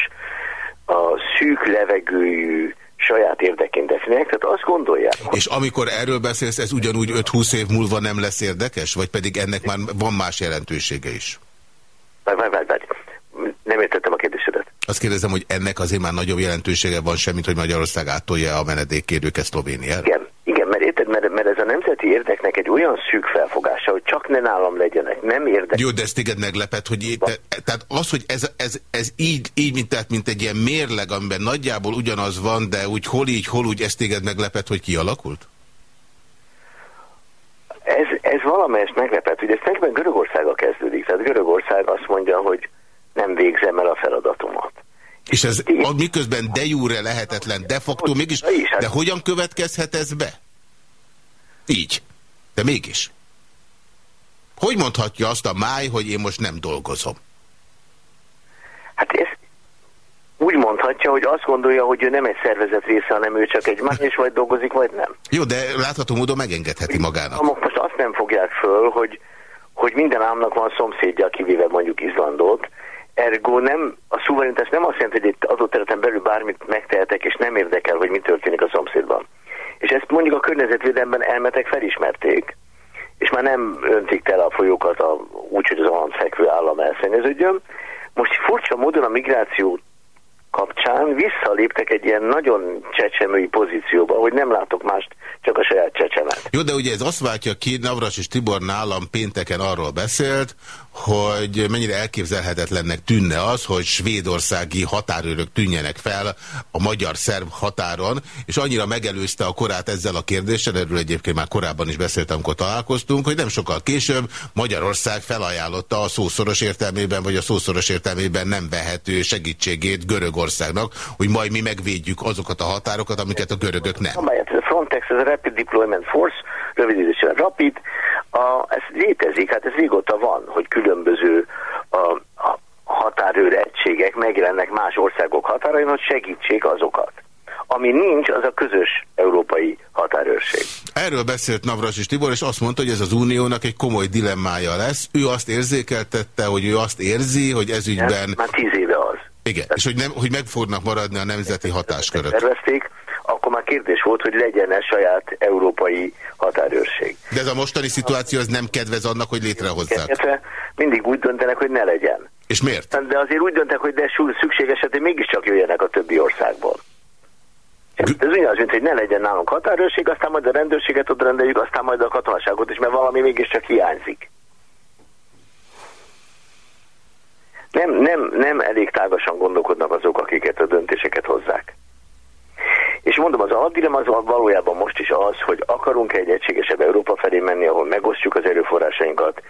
a szűk levegőjű, saját érdekén definiálják, tehát azt gondolják. És amikor erről beszélsz, ez ugyanúgy 5-20 év múlva nem lesz érdekes? Vagy pedig ennek már van más jelentősége is? Várj, várj, várj. Nem értettem a. Azt kérdezem, hogy ennek azért már nagyobb jelentősége van semmit, hogy Magyarország áttolja a menedékkérőket Szlovéniára? Igen, igen, mert, érted, mert, mert ez a nemzeti érdeknek egy olyan szűk felfogása, hogy csak ne nálam legyenek, nem érdek. Jó, de ez téged meglepet, hogy te, tehát az, hogy ez, ez, ez így, így mint, tehát, mint egy ilyen mérleg, amiben nagyjából ugyanaz van, de úgy hol így, hol úgy, ez téged meglepet, hogy kialakult? Ez, ez valamelyest meglepett, hogy ez nekem Görögországa kezdődik. Tehát Görögország azt mondja, hogy nem végzem el a feladatomat. És ez a, miközben de jure lehetetlen, de facto mégis, de hogyan következhet ez be? Így. De mégis. Hogy mondhatja azt a máj, hogy én most nem dolgozom? Hát ez úgy mondhatja, hogy azt gondolja, hogy ő nem egy szervezet része, hanem ő csak egy más, és vagy dolgozik, vagy nem. Jó, de látható módon megengedheti magának. Most azt nem fogják föl, hogy, hogy minden államnak van szomszédja, kivéve mondjuk Izlandot, Ergo nem, a szuverenitás nem azt jelenti, hogy itt adott területen belül bármit megtehetek, és nem érdekel, hogy mi történik a szomszédban. És ezt mondjuk a környezetvédelemben elmetek felismerték, és már nem öntik el a folyókat a, úgy, hogy az olyan fekvő állam elszennyeződjön. Most furcsa módon a migráció kapcsán visszaléptek egy ilyen nagyon csecsemői pozícióba, hogy nem látok mást, csak a saját csecsemet. Jó, de ugye ez azt váltja ki, Navras és Tibor nálam pénteken arról beszélt, hogy mennyire elképzelhetetlennek tűnne az, hogy svédországi határőrök tűnjenek fel a magyar-szerb határon, és annyira megelőzte a korát ezzel a kérdéssel, erről egyébként már korábban is beszéltem, amikor találkoztunk, hogy nem sokkal később Magyarország felajánlotta a szószoros értelmében, vagy a szószoros értelmében nem vehető segítségét Görögországnak, hogy majd mi megvédjük azokat a határokat, amiket a görögök nem. Frontex, ez a Rapid Deployment Force, rövidítésen Rapid, a, ez létezik, hát ez régóta van, hogy különböző a, a határőr egységek megjelennek más országok határain, hogy segítsék azokat. Ami nincs, az a közös európai határőrség. Erről beszélt Navras és Tibor, és azt mondta, hogy ez az uniónak egy komoly dilemmája lesz. Ő azt érzékeltette, hogy ő azt érzi, hogy ez ügyben... Már tíz éve az. Igen, Tehát, és hogy, nem, hogy meg fognak maradni a nemzeti hatáskörök. Tervezték, kérdés volt, hogy legyen-e saját európai határőrség. De ez a mostani szituáció az nem kedvez annak, hogy létrehozzák? Mindig úgy döntenek, hogy ne legyen. És miért? De azért úgy döntenek, hogy de szükség esetén mégiscsak jöjjenek a többi országból. Ez ugyanaz, mint hogy ne legyen nálunk határőrség, aztán majd a rendőrséget ott rendeljük, aztán majd a katonaságot is, mert valami mégiscsak hiányzik. Nem, nem, nem elég tágasan gondolkodnak azok, akiket a döntéseket hozzák. És mondom, az alapdilem az valójában most is az, hogy akarunk egy egységesebb Európa felé menni, ahol megosztjuk az erőforrásainkat,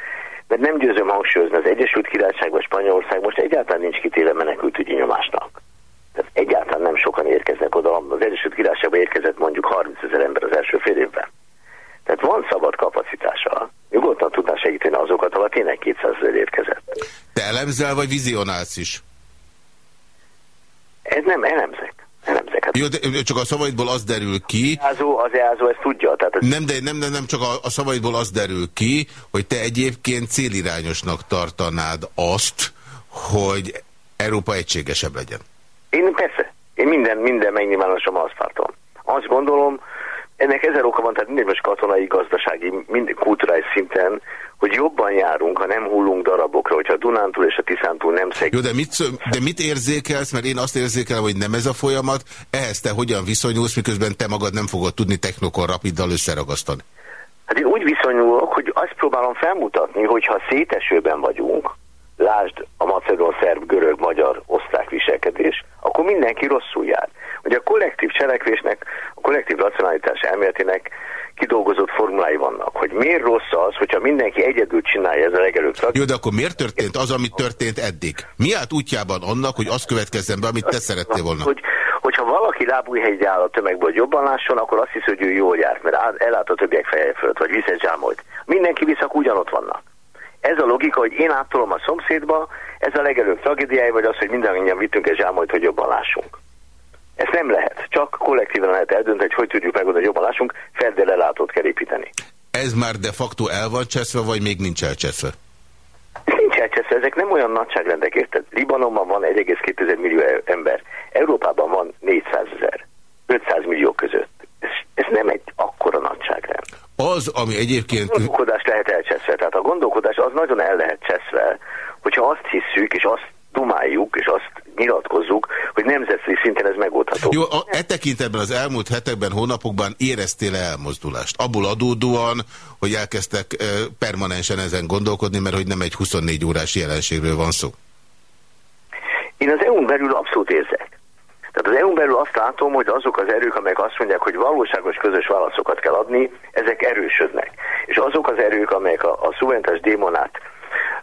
mert nem győzöm hangsúlyozni, az Egyesült Királyság vagy Spanyolország most egyáltalán nincs kitéve menekültügyi nyomásnak. Tehát egyáltalán nem sokan érkeznek oda. Az Egyesült Királyságba érkezett mondjuk 30 ezer ember az első fél évben. Tehát van szabad kapacitása. Nyugodtan tudná segíteni azokat, ahol tényleg 200 ezer érkezett. Te elemzel, vagy vizionálsz is? Ez nem elemzek. Jó, de csak a szavaidból az derül ki... Az EASO, az EASO ezt tudja. Tehát ez... nem, de nem, nem, nem, csak a, a szavaidból az derül ki, hogy te egyébként célirányosnak tartanád azt, hogy Európa egységesebb legyen. Én persze. Én minden, minden megnyilvánosom azt tartom. Azt gondolom, ennek ezer oka van, tehát most katonai, gazdasági, minden kulturális szinten, hogy jobban járunk, ha nem hullunk darabokra, hogyha a Dunántúl és a Tiszántúl nem szeg. Jó, de mit, de mit érzékelsz? Mert én azt érzékelem, hogy nem ez a folyamat. Ehhez te hogyan viszonyulsz, miközben te magad nem fogod tudni technokon rapiddal összeragasztani? Hát én úgy viszonyulok, hogy azt próbálom felmutatni, hogy ha szétesőben vagyunk, lásd a macedon, szerb, görög, magyar, osztrák viselkedés, akkor mindenki rosszul jár. Hogy a kollektív cselekvésnek, a kollektív racionalitás elméletének kidolgozott formulái vannak, hogy miért rossz az, hogyha mindenki egyedül csinálja ez a legelőtt. Jó, de akkor miért történt az, ami történt eddig? Mi állt útjában annak, hogy az következzen be, amit te szerettél volna? Hogy, hogyha valaki lábújhegyre áll a tömegből, hogy jobban lásson, akkor azt hisz, hogy ő jól járt, mert ellát a többiek feje fölött, vagy zsámolyt. Mindenki viszak ugyanott vannak. Ez a logika, hogy én áttolom a szomszédba, ez a legelőbb tragédiája, vagy az, hogy mindannyian vittünk egy zsámolyt, hogy jobban lássunk. Ezt nem lehet. Csak kollektíven lehet eldönteni, hogy hogy tudjuk megoldani, jobban lássunk, felderelátót kell építeni. Ez már de facto el van cseszve, vagy még nincs elcseszve? Nincs elcseszve, ezek nem olyan nagyságrendek, érted? Libanonban van 1,2 millió ember, Európában van 400 ezer, 500 millió között. Ez, ez nem egy akkora nagyságrend. Az, ami egyébként... A gondolkodás lehet elcseszve, tehát a gondolkodás az nagyon el lehet cseszve, hogyha azt hisszük, és azt dumáljuk, és azt nyilatkozzuk, hogy nemzetközi szinten ez megoldható. Jó, a, e tekintetben az elmúlt hetekben, hónapokban éreztél -e elmozdulást? Abból adódóan, hogy elkezdtek e, permanensen ezen gondolkodni, mert hogy nem egy 24 órás jelenségről van szó? Én az EU-n belül abszolút érzek. Tehát az EU-n belül azt látom, hogy azok az erők, amelyek azt mondják, hogy valóságos közös válaszokat kell adni, ezek erősödnek. És azok az erők, amelyek a, a szuverenitás démonát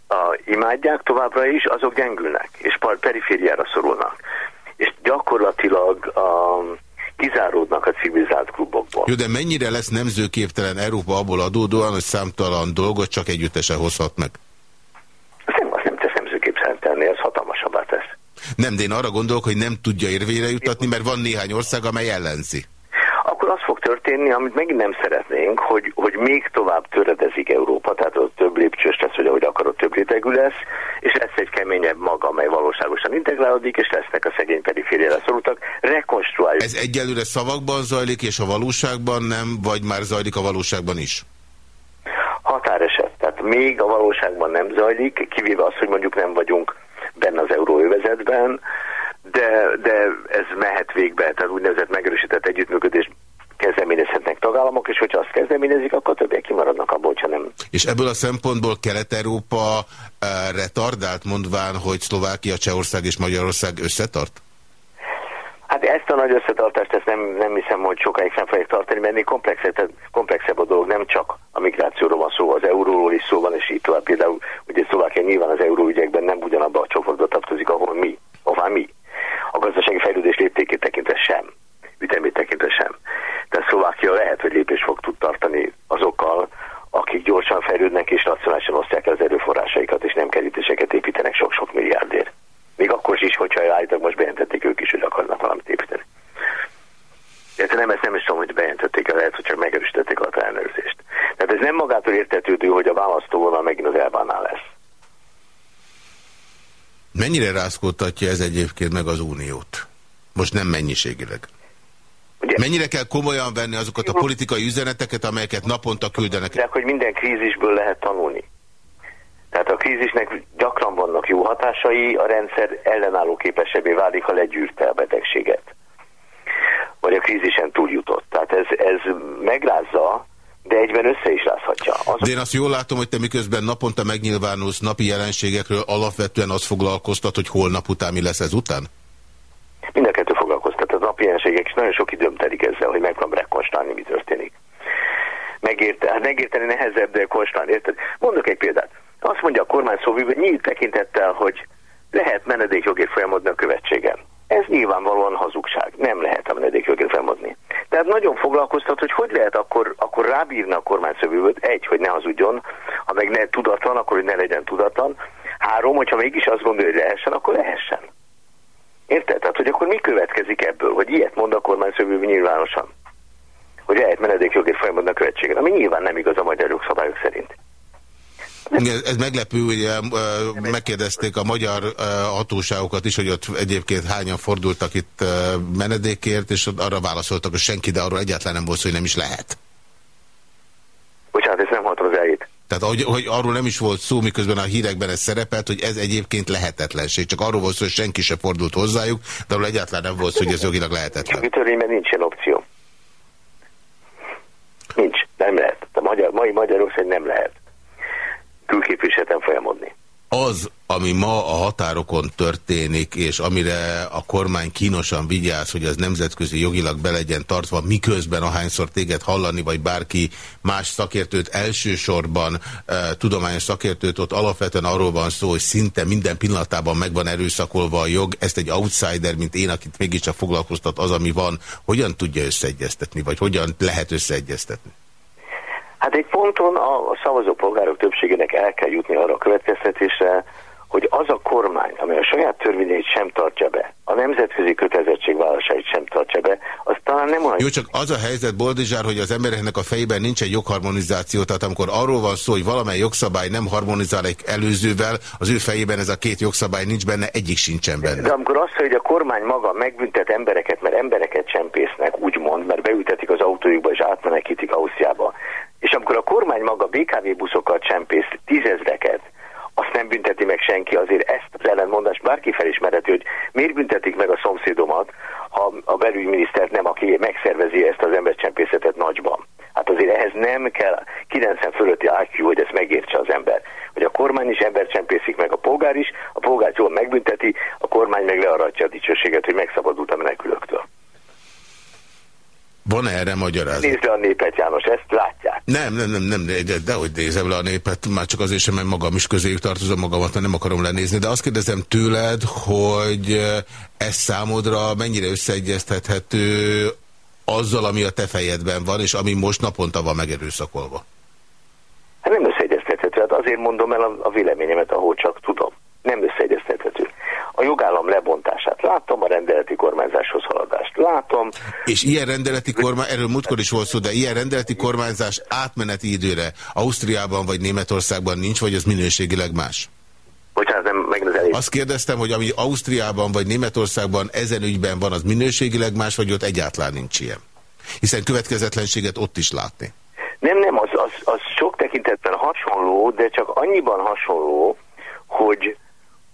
a, imádják továbbra is, azok gyengülnek, és perifériára szorulnak. És gyakorlatilag a, kizáródnak a civilizált klubokból. Jó, de mennyire lesz nemzőképtelen Európa abból adódóan, hogy számtalan dolgot csak együttesen hozhat meg? Azt nem, azt nem tesz nemzőképtelen tenni, ez hatalmasabbá tesz. Nem, de én arra gondolok, hogy nem tudja érvényre jutatni, mert van néhány ország, amely ellenzi. Akkor az fog történni, amit megint nem szeretnénk, hogy, hogy még tovább töredezik Európa, tehát ott több lépcsős lesz, hogy ahogy akarod, több rétegű lesz, és lesz egy keményebb maga, amely valóságosan integrálódik, és lesznek a szegény perifériára szorultak. Rekonstruáljuk. Ez egyelőre szavakban zajlik, és a valóságban nem, vagy már zajlik a valóságban is? Határeset. Tehát még a valóságban nem zajlik, kivéve az, hogy mondjuk nem vagyunk benne az euróövezetben, de, de ez mehet végbe, tehát úgynevezett megerősített együttműködés kezdeményezhetnek tagállamok, és hogyha azt kezdeményezik, akkor többiek kimaradnak abból, hogyha nem. És ebből a szempontból Kelet-Európa uh, retardált, mondván, hogy Szlovákia, Csehország és Magyarország összetart? Hát ezt a nagy összetartást ezt nem, nem hiszem, hogy sokáig fenn fogják tartani, mert komplexebb, komplexebb a dolog, nem csak a migrációról van szó, az euróról is szó van, és így tovább. Például ugye Szlovákia nyilván az euróügyekben nem ugyanabban a csoportba tartozik, ahol mi, ahová mi. A gazdasági fejlődés léptékét tekintve sem, ütemét tekintve sem. Tehát Szlovákia lehet, hogy lépés fog tud tartani azokkal, akik gyorsan fejlődnek és racionálisan osztják el az erőforrásaikat, és nem kerítéseket építenek sok-sok milliárdért. Még akkor is, hogyha állítólag most bejelentették ők is, hogy akarnak valamit építeni. De nem, ezt nem is tudom, hogy bejelentették, lehet, hogy csak megerősítették a ellenőrzést. Tehát ez nem magától értetődő, hogy a választóvonal megint az elbánál lesz. Mennyire rázkódtatja ez egyébként meg az uniót? Most nem mennyiségileg. Ugye? Mennyire kell komolyan venni azokat a politikai üzeneteket, amelyeket naponta küldenek? De hogy minden krízisből lehet tanulni. Tehát a krízisnek gyakran vannak jó hatásai, a rendszer ellenálló képesebbé válik, ha legyűrte a betegséget. Vagy a krízisen túljutott. Tehát ez, ez megrázza, de egyben össze is rázhatja. Az... De én azt jól látom, hogy te miközben naponta megnyilvánulsz napi jelenségekről, alapvetően az foglalkoztat, hogy holnap után mi lesz ez után? Mind a kettő foglalkoztat. A napi jelenségek is nagyon sok időm telik ezzel, hogy megpróbálom rekonstruálni, mi történik. Megérte, hát megérteni nehezebb, de konstantálni. Érted? Mondok egy példát. Azt mondja a kormány szóvívő nyílt tekintettel, hogy lehet menedékjogért folyamodni a követségen. Ez nyilvánvalóan hazugság. Nem lehet a menedékjogért folyamodni. Tehát nagyon foglalkoztat, hogy hogy lehet akkor, akkor rábírni a kormányszövőt, egy, hogy ne hazudjon, ha meg ne tudatlan, akkor hogy ne legyen tudatlan. Három, hogyha mégis azt gondolja, hogy lehessen, akkor lehessen. Érted? Tehát, hogy akkor mi következik ebből, hogy ilyet mond a kormányszövő nyilvánosan? Hogy lehet menedékjogért folyamodni a követségen, ami nyilván nem igaz a magyar jogszabályok szerint. Ez meglepő, ugye megkérdezték a magyar hatóságokat is, hogy ott egyébként hányan fordultak itt menedékért, és arra válaszoltak, hogy senki, de arról egyáltalán nem volt szó, hogy nem is lehet. Bocsánat, ez nem hat az eljét. Tehát hogy, hogy arról nem is volt szó, miközben a hírekben ez szerepelt, hogy ez egyébként lehetetlenség. Csak arról volt szó, hogy senki se fordult hozzájuk, de arról egyáltalán nem volt szó, hogy ez jogilag lehetetlen. Jogi törvényben nincs ilyen opció. Nincs, nem lehet. A magyar, mai Magyarország nem lehet külképviseleten folyamodni. Az, ami ma a határokon történik, és amire a kormány kínosan vigyáz, hogy az nemzetközi jogilag be legyen tartva, miközben ahányszor téged hallani, vagy bárki más szakértőt, elsősorban e, tudományos szakértőt, ott alapvetően arról van szó, hogy szinte minden pillanatában meg van erőszakolva a jog. Ezt egy outsider, mint én, akit mégiscsak foglalkoztat az, ami van, hogyan tudja összeegyeztetni, vagy hogyan lehet összeegyeztetni? Hát egy ponton a szavazópolgárok többségének el kell jutni arra a következtetésre, hogy az a kormány, amely a saját törvényeit sem tartja be, a nemzetközi kötelezettségvállalásait sem tartja be, az talán nem olyan... Jó, csak az a helyzet, Boldizsár, hogy az embereknek a fejében nincs egy jogharmonizáció, tehát amikor arról van szó, hogy valamely jogszabály nem harmonizál egy előzővel, az ő fejében ez a két jogszabály nincs benne, egyik sincsen benne. De amikor azt hogy a kormány maga megbüntet embereket, mert embereket csempésznek, úgymond, mert beültetik az autójukba és átmenekítik Ausztriába, és amikor a kormány maga BKV buszokat csempész tízezreket, azt nem bünteti meg senki, azért ezt az ellentmondást bárki felismerheti, hogy miért büntetik meg a szomszéd nem kell 90 fölötti IQ, hogy ezt megértse az ember. Hogy a kormány is embert csempészik meg, a polgár is, a polgár jól megbünteti, a kormány meg learatja a dicsőséget, hogy megszabadult a menekülőktől. Van -e erre magyarázat? Nézd le a népet, János, ezt látják. Nem, nem, nem, nem de, de hogy nézem le a népet, már csak azért sem, mert magam is közéjük tartozom magamat, nem akarom lenézni, de azt kérdezem tőled, hogy eh, ez számodra mennyire összeegyeztethető azzal, ami a te fejedben van, és ami most naponta van megerőszakolva? Hát nem összeegyeztethető, hát azért mondom el a, a véleményemet, ahol csak tudom. Nem összeegyeztethető a jogállam lebontását látom, a rendeleti kormányzáshoz haladást látom. És ilyen rendeleti kormány, erről múltkor is volt szó, de ilyen rendeleti kormányzás átmeneti időre Ausztriában vagy Németországban nincs, vagy az minőségileg más? Bocsánat, nem, meg az elég. Azt kérdeztem, hogy ami Ausztriában vagy Németországban ezen ügyben van, az minőségileg más, vagy ott egyáltalán nincs ilyen? Hiszen következetlenséget ott is látni. Nem, nem, az, az, az sok tekintetben hasonló, de csak annyiban hasonló, hogy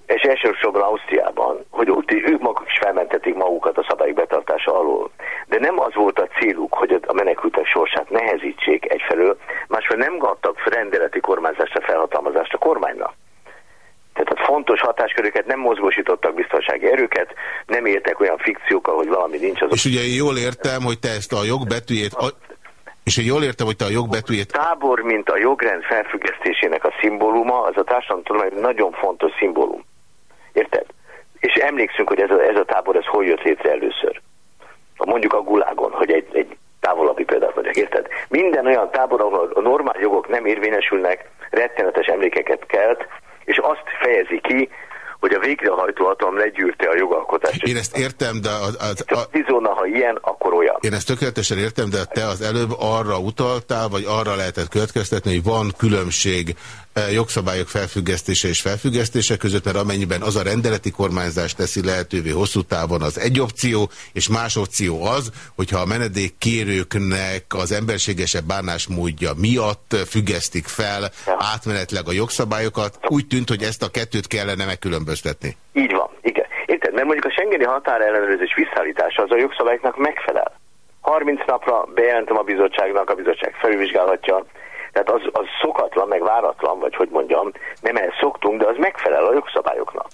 és elsősorban Ausztriában, hogy ott ők maguk is felmentették magukat a szabályok betartása alól. De nem az volt a céluk, hogy a menekültek sorsát nehezítsék egyfelől, másfelől nem adtak rendeleti kormányzásra felhatalmazást a kormánynak. Tehát fontos hatásköröket nem mozgósítottak biztonsági erőket, nem értek olyan fikciókkal, hogy valami nincs az. És ugye én jól értem, hogy te ezt a jogbetűjét... A... És én jól értem, hogy te a jogbetűjét... A tábor, mint a jogrend felfüggesztésének a szimbóluma, az a társadalom egy nagyon fontos szimbólum. Érted? És emlékszünk, hogy ez a, ez a tábor, ez hol jött létre először. Mondjuk a Gulágon, hogy egy, egy távolabbi példát mondjak, érted? Minden olyan tábor, ahol a normál jogok nem érvényesülnek, rettenetes emlékeket kelt, és azt fejezi ki, hogy a végrehajtó hatalom legyűrte a jogalkotást. Én ezt értem, de... Az, az, a, a, ha ilyen, akkor olyan. Én ezt tökéletesen értem, de te az előbb arra utaltál, vagy arra lehetett következtetni, hogy van különbség jogszabályok felfüggesztése és felfüggesztése között, mert amennyiben az a rendeleti kormányzás teszi lehetővé hosszú távon az egy opció, és más opció az, hogyha a menedék kérőknek az emberségesebb bánásmódja miatt függesztik fel átmenetleg a jogszabályokat, úgy tűnt, hogy ezt a kettőt kellene megkülönböztetni megkülönböztetni. Így van, igen. Érted? Mert mondjuk a Schengeni határellenőrzés visszaállítása az a jogszabályoknak megfelel. 30 napra bejelentem a bizottságnak, a bizottság felvizsgálhatja. Tehát az, az szokatlan, meg váratlan, vagy hogy mondjam, nem ehhez szoktunk, de az megfelel a jogszabályoknak.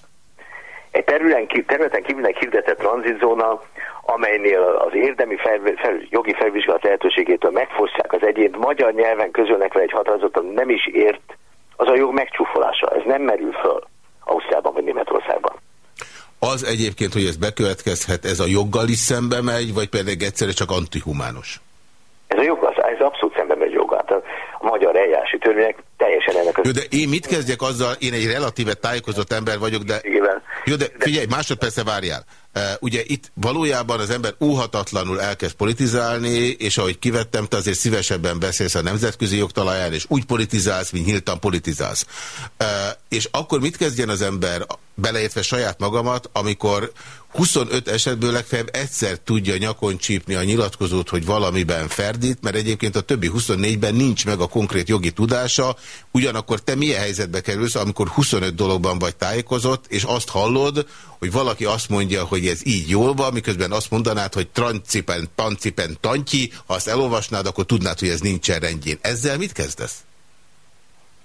Egy területen, kívülnek hirdetett tranzitzóna, amelynél az érdemi fel, fel, jogi felvizsgálat lehetőségétől megfosztják az egyént, magyar nyelven közölnek vele egy határozatot, nem is ért, az a jog megcsúfolása. Ez nem merül föl. Ausztriában vagy Németországban. Az egyébként, hogy ez bekövetkezhet, ez a joggal is szembe megy, vagy pedig egyszerre csak antihumános? Ez a joggal, ez abszolút szembe megy joggal. Hát a magyar eljárási törvények teljesen ennek az... Jó, de én mit kezdjek azzal, én egy relatíve tájékozott ember vagyok, de... Igen. Jó, de figyelj, másodperce várjál. Ugye itt valójában az ember óhatatlanul elkezd politizálni, és ahogy kivettem, te azért szívesebben beszélsz a nemzetközi jogtalaján, és úgy politizálsz, mint nyíltan politizálsz. És akkor mit kezdjen az ember, beleértve saját magamat, amikor 25 esetből legfeljebb egyszer tudja nyakon csípni a nyilatkozót, hogy valamiben ferdít, mert egyébként a többi 24-ben nincs meg a konkrét jogi tudása, ugyanakkor te milyen helyzetbe kerülsz, amikor 25 dologban vagy tájékozott, és azt hallod, hogy valaki azt mondja, hogy ez így jól van, miközben azt mondanád, hogy trancipen, tancipen, tantyi, ha azt elolvasnád, akkor tudnád, hogy ez nincsen rendjén. Ezzel mit kezdesz?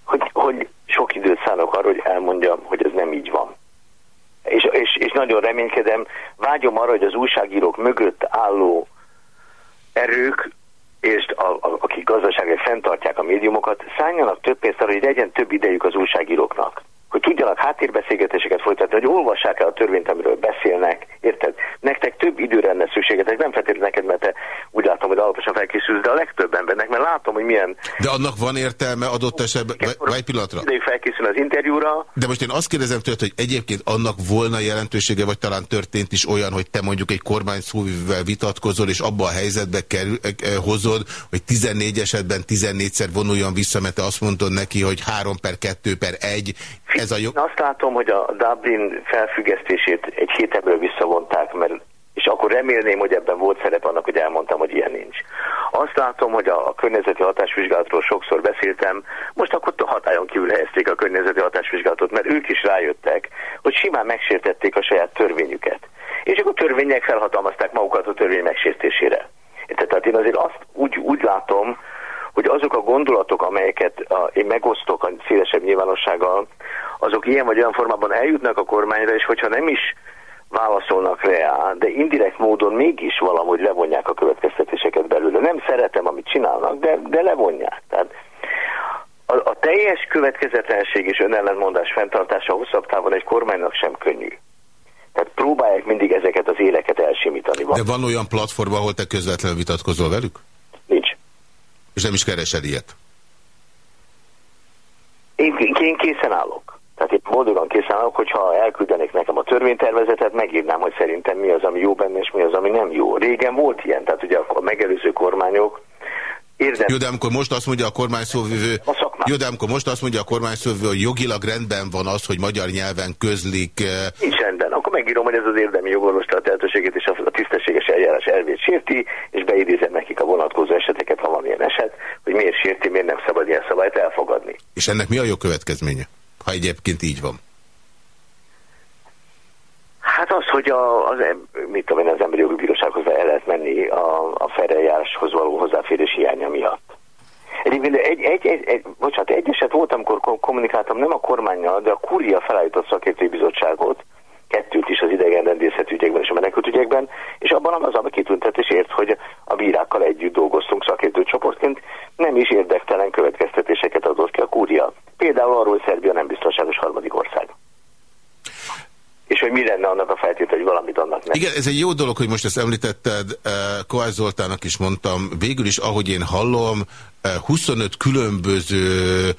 Hogy, hogy sok időt szánok arra, hogy elmondjam, hogy ez nem így van. És, és, és nagyon reménykedem, vágyom arra, hogy az újságírók mögött álló erők, és a, a, akik gazdaságai fenntartják a médiumokat, szálljanak több pénzt arra, hogy legyen több idejük az újságíróknak hogy tudjanak háttérbeszélgetéseket folytatni, hogy olvassák el a törvényt, amiről beszélnek, érted? Nektek több időre lenne szükségetek, nem feltétlenül neked, mert te úgy látom, hogy alaposan felkészülsz, de a legtöbb embernek, mert látom, hogy milyen... De annak van értelme adott esetben, vagy pillanatra? Felkészül az interjúra. De most én azt kérdezem tőled, hogy egyébként annak volna jelentősége, vagy talán történt is olyan, hogy te mondjuk egy kormány szóvivővel vitatkozol, és abba a helyzetbe kerül, eh, eh hozod, hogy 14 esetben 14-szer vonuljon vissza, mert te azt mondod neki, hogy 3 per 2 per 1, ez a jó... Én azt látom, hogy a Dublin felfüggesztését egy hétebből visszavonták, mert és akkor remélném, hogy ebben volt szerep annak, hogy elmondtam, hogy ilyen nincs. Azt látom, hogy a, a környezeti hatásvizsgálatról sokszor beszéltem, most akkor hatályon kívül helyezték a környezeti hatásvizsgálatot, mert ők is rájöttek, hogy simán megsértették a saját törvényüket. És akkor törvények felhatalmazták magukat a törvény megsértésére. Tehát én azért azt úgy, úgy látom, hogy azok a gondolatok, amelyeket én megosztok a szélesebb nyilvánossággal, azok ilyen vagy olyan formában eljutnak a kormányra, és hogyha nem is válaszolnak rá, de indirekt módon mégis valahogy levonják a következtetéseket belőle. Nem szeretem, amit csinálnak, de, de levonják. Tehát a, a teljes következetlenség és önellentmondás fenntartása hosszabb távon egy kormánynak sem könnyű. Tehát próbálják mindig ezeket az éleket elsimítani. De van olyan platform, ahol te közvetlenül vitatkozol velük? És nem is keresed ilyet? Én, én készen állok. Tehát én boldogan készen állok, hogyha elküldenék nekem a törvénytervezetet, megírnám, hogy szerintem mi az, ami jó benne, és mi az, ami nem jó. Régen volt ilyen, tehát ugye a megelőző kormányok Érdem. Jó, de amikor most azt mondja a kormányszóvivő, jó, de amikor most azt mondja a kormányszóvivő, hogy jogilag rendben van az, hogy magyar nyelven közlik. Eh, Nincs rendben. Megírom, hogy ez az érdemi jogorvoslat lehetőségét és a tisztességes eljárás elvét sérti, és beidézem nekik a vonatkozó eseteket, ha van ilyen eset, hogy miért sérti, miért nem szabad ilyen szabályt elfogadni. És ennek mi a jó következménye, ha egyébként így van? Hát az, hogy a, az, mit tudom én, az emberi jogi bírósághoz el lehet menni a, a felreljáráshoz való hozzáférés hiánya miatt. Egyébként egy, egy, egy, egy, bocsánat, egy eset volt, amikor kommunikáltam nem a kormányjal, de a Kúria felállított szakértői bizottságot, kettőt is az idegen rendészet ügyekben és a menekült ügyekben, és abban az a kitüntetésért, hogy a bírákkal együtt dolgoztunk szakértő csoportként, nem is érdektelen következtetéseket adott ki a kúria. Például arról, hogy Szerbia nem biztonságos harmadik ország és hogy mi lenne annak a feltétel, hogy valamit annak nem. Igen, ez egy jó dolog, hogy most ezt említetted, eh, Kovács Zoltának is mondtam, végül is, ahogy én hallom, 25 különböző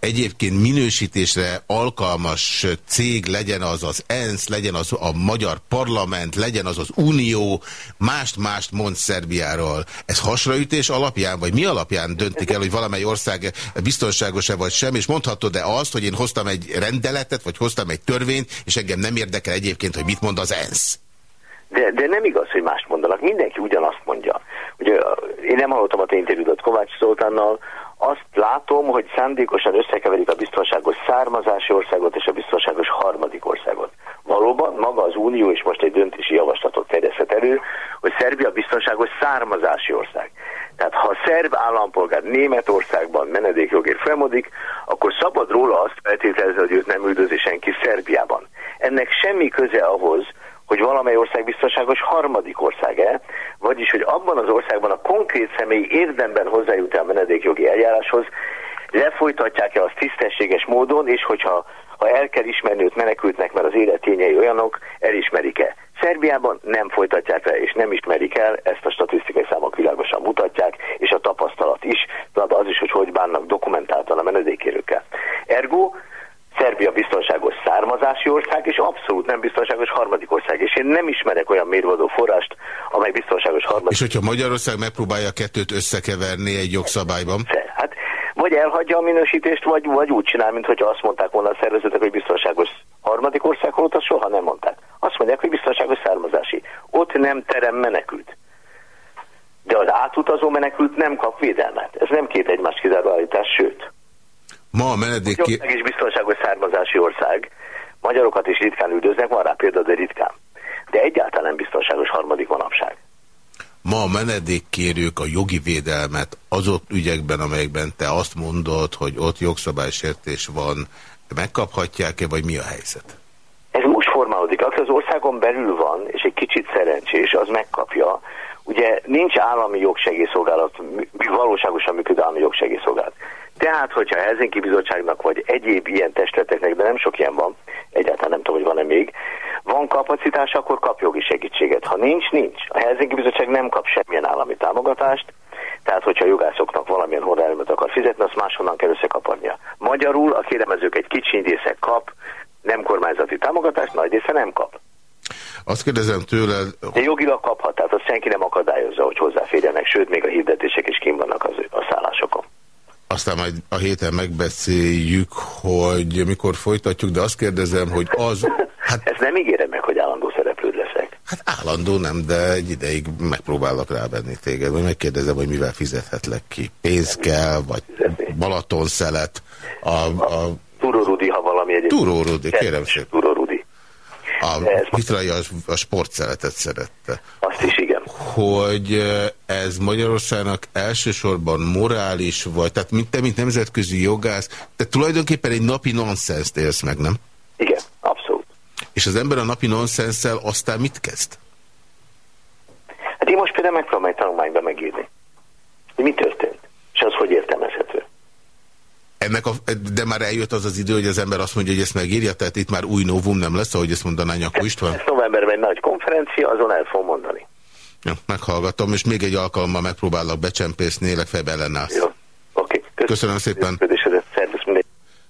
egyébként minősítésre alkalmas cég, legyen az az ENSZ, legyen az a magyar parlament, legyen az az Unió, mást-mást mond Szerbiáról. Ez hasraütés alapján, vagy mi alapján döntik el, hogy valamely ország biztonságos-e vagy sem, és mondhatod-e azt, hogy én hoztam egy rendeletet, vagy hoztam egy törvényt, és engem nem érdekel egyébként, hogy mit mond az ENSZ? De, de nem igaz, hogy mást mondanak. Mindenki ugyanazt mondja. Ugye, én nem hallottam a te interjúdat Kovács Szoltánnal, azt látom, hogy szándékosan összekeverik a biztonságos származási országot és a biztonságos harmadik országot. Valóban maga az Unió is most egy döntési javaslatot terjesztett elő, hogy Szerbia biztonságos származási ország. Tehát ha a szerb állampolgár Németországban menedékjogért felmodik, akkor szabad róla azt feltételezni, hogy őt nem üldözi senki Szerbiában. Ennek semmi köze ahhoz, hogy valamely ország biztonságos harmadik ország-e, vagyis hogy abban az országban a konkrét személy érdemben hozzájut a menedékjogi eljáráshoz, lefolytatják-e azt tisztességes módon, és hogyha ha el kell ismerni őt menekültnek, mert az életényei olyanok, elismerik-e. Szerbiában nem folytatják le, és nem ismerik el, ezt a statisztikai számok világosan mutatják, és a tapasztalat is, tehát az is, hogy hogy bánnak dokumentáltan a menedékérőkkel. Ergo, Szerbia biztonságos származási ország, és abszolút nem biztonságos harmadik ország. És én nem ismerek olyan mérvadó forrást, amely biztonságos harmadik. És hogyha Magyarország megpróbálja kettőt összekeverni egy jogszabályban? Hát vagy elhagyja a minősítést, vagy, vagy úgy csinál, mint hogy azt mondták volna a szervezetek, hogy biztonságos harmadik ország, holott azt soha nem mondták. Azt mondják, hogy biztonságos származási. Ott nem terem menekült. De az átutazó menekült nem kap védelmet. Ez nem két egymás kizáró állítás, sőt. Ma a menedék... Magyarország is biztonságos származási ország. Magyarokat is ritkán üldöznek, van rá példa, de ritkán. De egyáltalán nem biztonságos harmadik manapság. Ma a menedékkérők a jogi védelmet azok ügyekben, amelyekben te azt mondod, hogy ott jogszabálysértés van, megkaphatják-e, vagy mi a helyzet? Ez most formálódik. Aki az országon belül van, és egy kicsit szerencsés, az megkapja. Ugye nincs állami jogsegélyszolgálat, valóságosan működő állami jogsegélyszolgálat. Tehát, hogyha a Helsinki Bizottságnak vagy egyéb ilyen testületeknek, de nem sok ilyen van, egyáltalán nem tudom, hogy van-e még, van kapacitás, akkor kap jogi segítséget. Ha nincs, nincs. A Helsinki Bizottság nem kap semmilyen állami támogatást, tehát hogyha a jogászoknak valamilyen horrelmet akar fizetni, azt máshonnan kell összekaparnia. Magyarul a kéremezők egy kicsi része kap, nem kormányzati támogatást, nagy része nem kap. Azt kérdezem tőled... De jogilag kaphat, tehát azt senki nem akadályozza, hogy hozzáférjenek, sőt, még a hirdetések is kim vannak az, a szállásokon. Aztán majd a héten megbeszéljük, hogy mikor folytatjuk, de azt kérdezem, hogy az... Hát, Ezt nem ígérem meg, hogy állandó szereplőd leszek. Hát állandó nem, de egy ideig megpróbálok rávenni téged, vagy megkérdezem, hogy mivel fizethetlek ki. Pénz kell, vagy Balatonszelet, a... a... Túró Rudi, ha valami egyébként. Túró Rudi, kérem szépen. Túró Rudi. A a, a sportszeletet szerette. Azt is, igen. Hogy ez Magyarországnak elsősorban morális vagy, tehát mint te, mint nemzetközi jogász, te tulajdonképpen egy napi nonsenszt élsz meg, nem? Igen, abszolút. És az ember a napi nonsenszel aztán mit kezd? Hát én most például megpróbálom egy tanulmányba megírni. Hogy mi történt? És az hogy értelmezhető? Ennek a, de már eljött az az idő, hogy az ember azt mondja, hogy ezt megírja, tehát itt már új novum nem lesz, ahogy ezt mondaná Nyakó István? Ez novemberben egy nagy konferencia, azon el fogom mondani. Ja, meghallgatom, és még egy alkalommal megpróbálok becsempészni, legfeljebb ellenállsz. Jó, oké. Okay. Köszönöm szépen.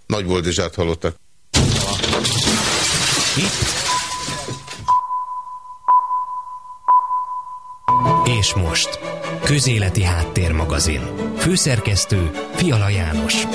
Nagy Boldizsát hallottak. És most, Közéleti Háttérmagazin. Főszerkesztő Fiala János.